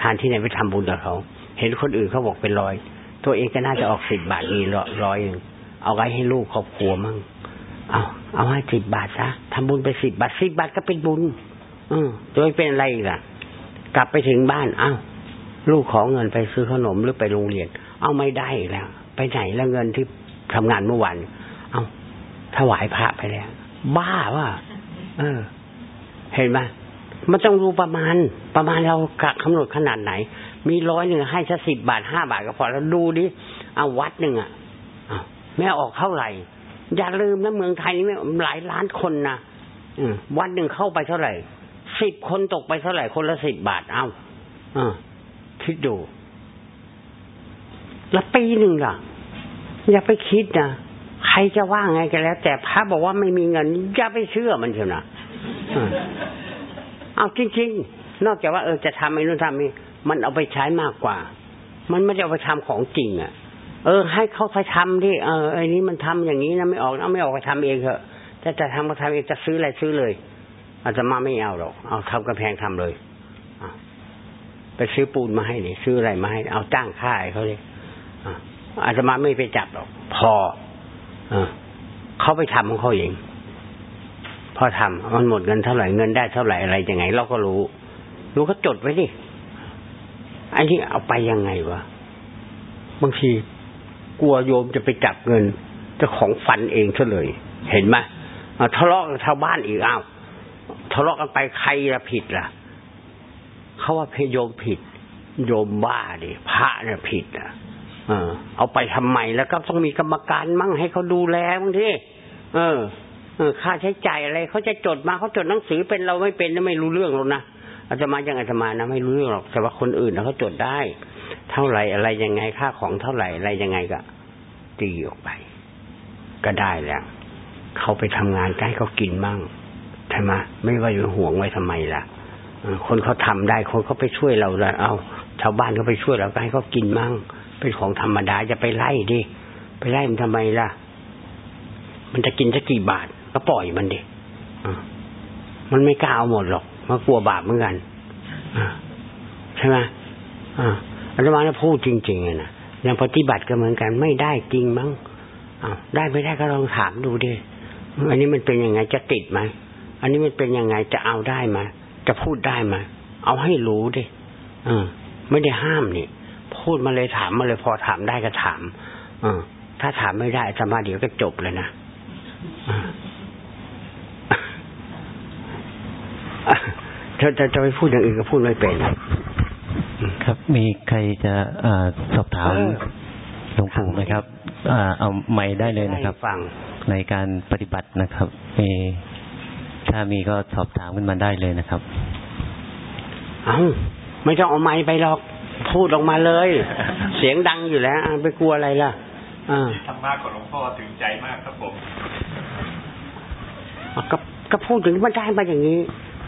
ทานที่ไหนไปทำบุญกับเขา เห็นคนอื่นเขาบอกเป็นร้อย ตัวเองก็น่าจะออกสิบบาทมีร้อยหนึ่งเอาไว้ให้ลูกครอบครัวมั่ง เอาเอาให้สิบบาทซะทำบุญไปสิบบาทสิบบาทก็เป็นบุญ อือตัวเองเป็นอะไรล่ะ กลับไปถึงบ้านเอา้าลูกขอเงินไปซื้อขนมหรือไปโรงเรียน เอาไม่ได้แล้ว ไปไหนแล้วเงินที่ทำงานเมื่อวานเอาถวายพระไปแล้ว บ้าว่าเออ เห็นไหมมันต้องรู้ประมาณ ประมาณเรากะกำหนดขนาดไหน มีร้อยหนึ่งให้สักสิบบาทห้าบาทก็พอแล้วดูดิเอาวัดหนึ่งอะแม่ออกเท่าไหร่ อย่าลืมนะเมืองไทยนี่หลายล้านคนนะวันหนึ่งเข้าไปเท่าไหร่สิบคนตกไปเท่าไหร่คนละสิบบาทเอ้าอคิดดูแล้วปีหนึ่งล่ะ อย่าไปคิดนะใครจะว่าไงกันแล้ว แต่พระบอกว่าไม่มีเงิน อย่าไปเชื่อมันเถอะนะเอาจริง ๆ นอกจากว่าเออจะทำไอ้นู่นทำนี่มันเอาไปใช้มากกว่า มันไม่ได้เอาไปทำของจริงอะ เออ ให้เขาไปทำที่เออไอ้นี้มันทำอย่างนี้นะไม่ออกเอาไม่ออกไปทำเองเถอะถ้าจะทำก็ทำเองจะซื้ออะไรซื้อเลย อาจจะมาไม่เอาหรอกเอาทำกระแพงทำเลยไปซื้อปูนมาให้นี่ซื้ออะไรมาให้ เอาจ้างค่ายเขาเลยอาจจะมาไม่ไปจับหรอก พออเขาไปทำของเขาเองพอทำมันหมดเงินเท่าไหร่เงินได้เท่าไหร่อะไรยังไง เราก็รู้ รู้ก็จดไว้ดิอันนี้เอาไปยังไงวะบางที กลัวโยมจะไปจับเงินเจ้าของฟันเองซะเลย เห็นไหมทะเลาะกับชาวบ้านอีกอ้าวทะเลาะกันไปใครละผิดล่ะเขาว่าเพโยมผิด โยมบ้าดิพระเนี่ยผิดอะเออเอาไปทำไมแล้วก็ต้องมีกรรมการมั่งให้เขาดูแลบางทีเออเออค่าใช้จ่ายอะไรเขาจะจดมาเขาจดหนังสือเป็นเราไม่เป็นไม่รู้เรื่องหรอกนะอาจจะมายังอาจจะมานะไม่รู้เรื่องหรอกแต่ว่าคนอื่นเขาจดได้ เท่าไหร่อะไรยังไงค่าของเท่าไหร่อะไรยังไงก็ตีออกไป ก็ได้แล้วเขาไปทำงานใกล้เขากินมั่งใช่ไหมไม่ว่าจะห่วงไว้ทำไมล่ะคนเขาทาได้คนเขาไปช่วยเราแล้วเอาชาวบ้านเขาไปช่วยเราก็ให้เขากินมั่งเป็นของธรรมดาจะไปไล่ดิไปไล่มันทำไมล่ะ มันจะกินสักกี่บาท ก็ปล่อยมันดิมันไม่กล้าเอาหมดหรอกมันกลัวบาปเหมือนกันใช่ไหมอ่า จารย์พูดจริงๆนะอย่างปฏิบัติก็เหมือนกันไม่ได้จริงมั้งได้ไม่ได้ก็ลองถามดูดิอันนี้มันเป็นยังไงจะติดไหมอันนี้มันเป็นยังไงจะเอาได้ไหมจะพูดได้ไหมเอาให้รู้ดิเออ ไม่ได้ห้ามนี่พูดมาเลยถามมาเลยพอถามได้ก็ถาม เออ ถ้าถามไม่ได้จะมาเดี๋ยวก็จบเลยนะจะจะจะไปพูดอย่างอื่นก็พูดไม่เป็น ครับ มีใครจะอสอบถามหลวงปู่ไหมครับเอาไม่ได้เลยนะครับฟังในการปฏิบัตินะครับ มีถ้ามีก็สอบถามขึ้นมาได้เลยนะครับ เอาไม่ต้องเอาไม้ไปหรอก พูดออกมาเลย เสียงดังอยู่แล้วไปกลัวอะไรล่ะอ่าทำมากกว่าหลวงพ่อถึงใจมากครับผมก็ก็พูดถึงมันได้มาอย่างนี้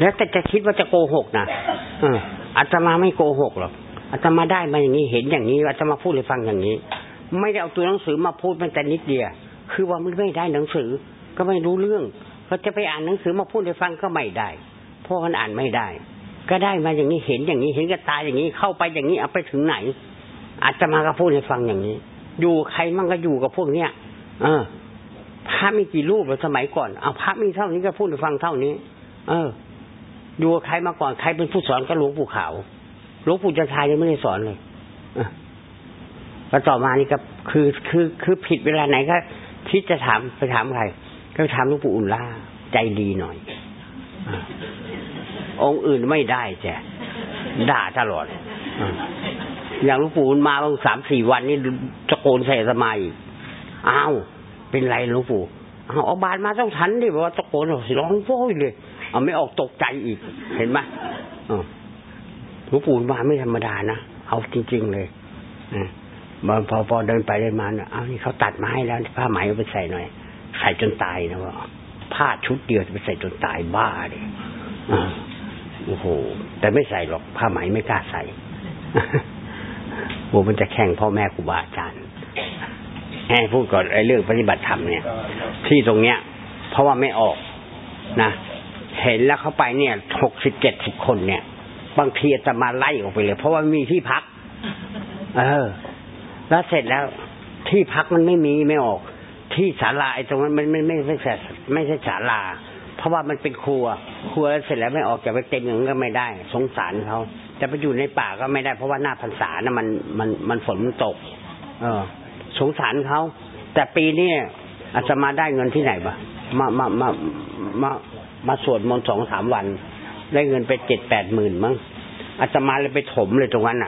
แล้วแต่จะคิดว่าจะโกหกนะเออ อาตมาไม่โกหกหรอกอาตมาได้มาอย่างนี้เห็นอย่างนี้อาตมาพูดให้ฟังอย่างนี้ ไม่ได้เอาตัวหนังสือมาพูดมันแต่นิดเดียวคือว่ามันไม่ได้หนังสือ ก็ไม่รู้เรื่องก็จะไปอ่านหนังสือมาพูดให้ฟังก็ไม่ได้ เพราะมันอ่านไม่ได้ ก็ได้มาอย่างนี้เห็นอย่างนี้เห็นกับตาอย่างนี้เข้าไปอย่างนี้เอาไปถึงไหน อาจจะมาก็พูดให้ฟังอย่างนี้ อยู่ใครมั่งก็อยู่กับพวกเนี้ยเออพระมีกี่รูปแล้วสมัยก่อนเอาพระมีเท่านี้ก็พูดให้ฟังเท่านี้ เออ อยู่กับใครมาก่อนใครเป็นผู้สอนก็หลวงปู่ขาวหลวงปู่จันทายยังไม่ได้สอนเลยเออต่อมานี่ก็คือคือคือผิดเวลาไหนก็คิดจะถามไปถามใครก็ถามหลวงปู่อุลล่าใจดีหน่อยอองค์อื่นไม่ได้แจด่าตลอดออย่างหลวงปู่มาบางสามสี่วันนี่ตะโกนใส่สมัยอ้าวเป็นไรหลวงปู่เอาบานมาต้องทันดิบอกว่าตะโกนร้องโว้ยเลย เอาไม่ออกตกใจอีก เห็นไหมอ่าหลวงปู่มาไม่ธรรมดานะเอาจริง ๆ เลยอืมพอพอพอเดินไปเดินมาเนี่ยเอานี่เขาตัดมาให้แล้วผ้าไหมเอาไปใส่หน่อย ใส่จนตายนะว่าผ้าชุดเดียวจะไปใส่จนตายบ้าดิอ่าโอ้โห แต่ไม่ใส่หรอกผ้าไหมไม่กล้าใส่โอ้มันจะแข่งพ่อแม่ครูบาอาจารย์แอบพูดก่อนไอ้เรื่องปฏิบัติธรรมเนี่ย ที่ตรงเนี้ย เพราะว่าไม่ออกนะ เห็นแล้วเข้าไปเนี่ยหกสิบเจ็ดสิบคนเนี่ย บางทีอาจะมาไล่ออกไปเลย เพราะว่าไม่มีที่พัก เออ แล้วเสร็จแล้ว ที่พักมันไม่มีไม่ออก ที่ศาลาไอ้ตรงนั้นมันไม่ไม่ไม่ใช่ไม่ใช่ศาลา เพราะว่ามันเป็นครัว ครัวแล้วเสร็จแล้วไม่ออกจะไปเต็มอย่างนั้นก็ไม่ได้ สงสารเขาจะไปอยู่ในป่าก็ไม่ได้ เพราะว่าหน้าพรรษานะมันมันมันฝนมันตก เออ สงสารเขาแต่ปีนี้อาจจะมาได้เงินที่ไหนบะมามามามา มาสวดมนต์สองสามวัน ได้เงินไปเจ็ดแปดหมื่นมั้งอาจจะมาเลยไปถมเลยตรงนั้นอะ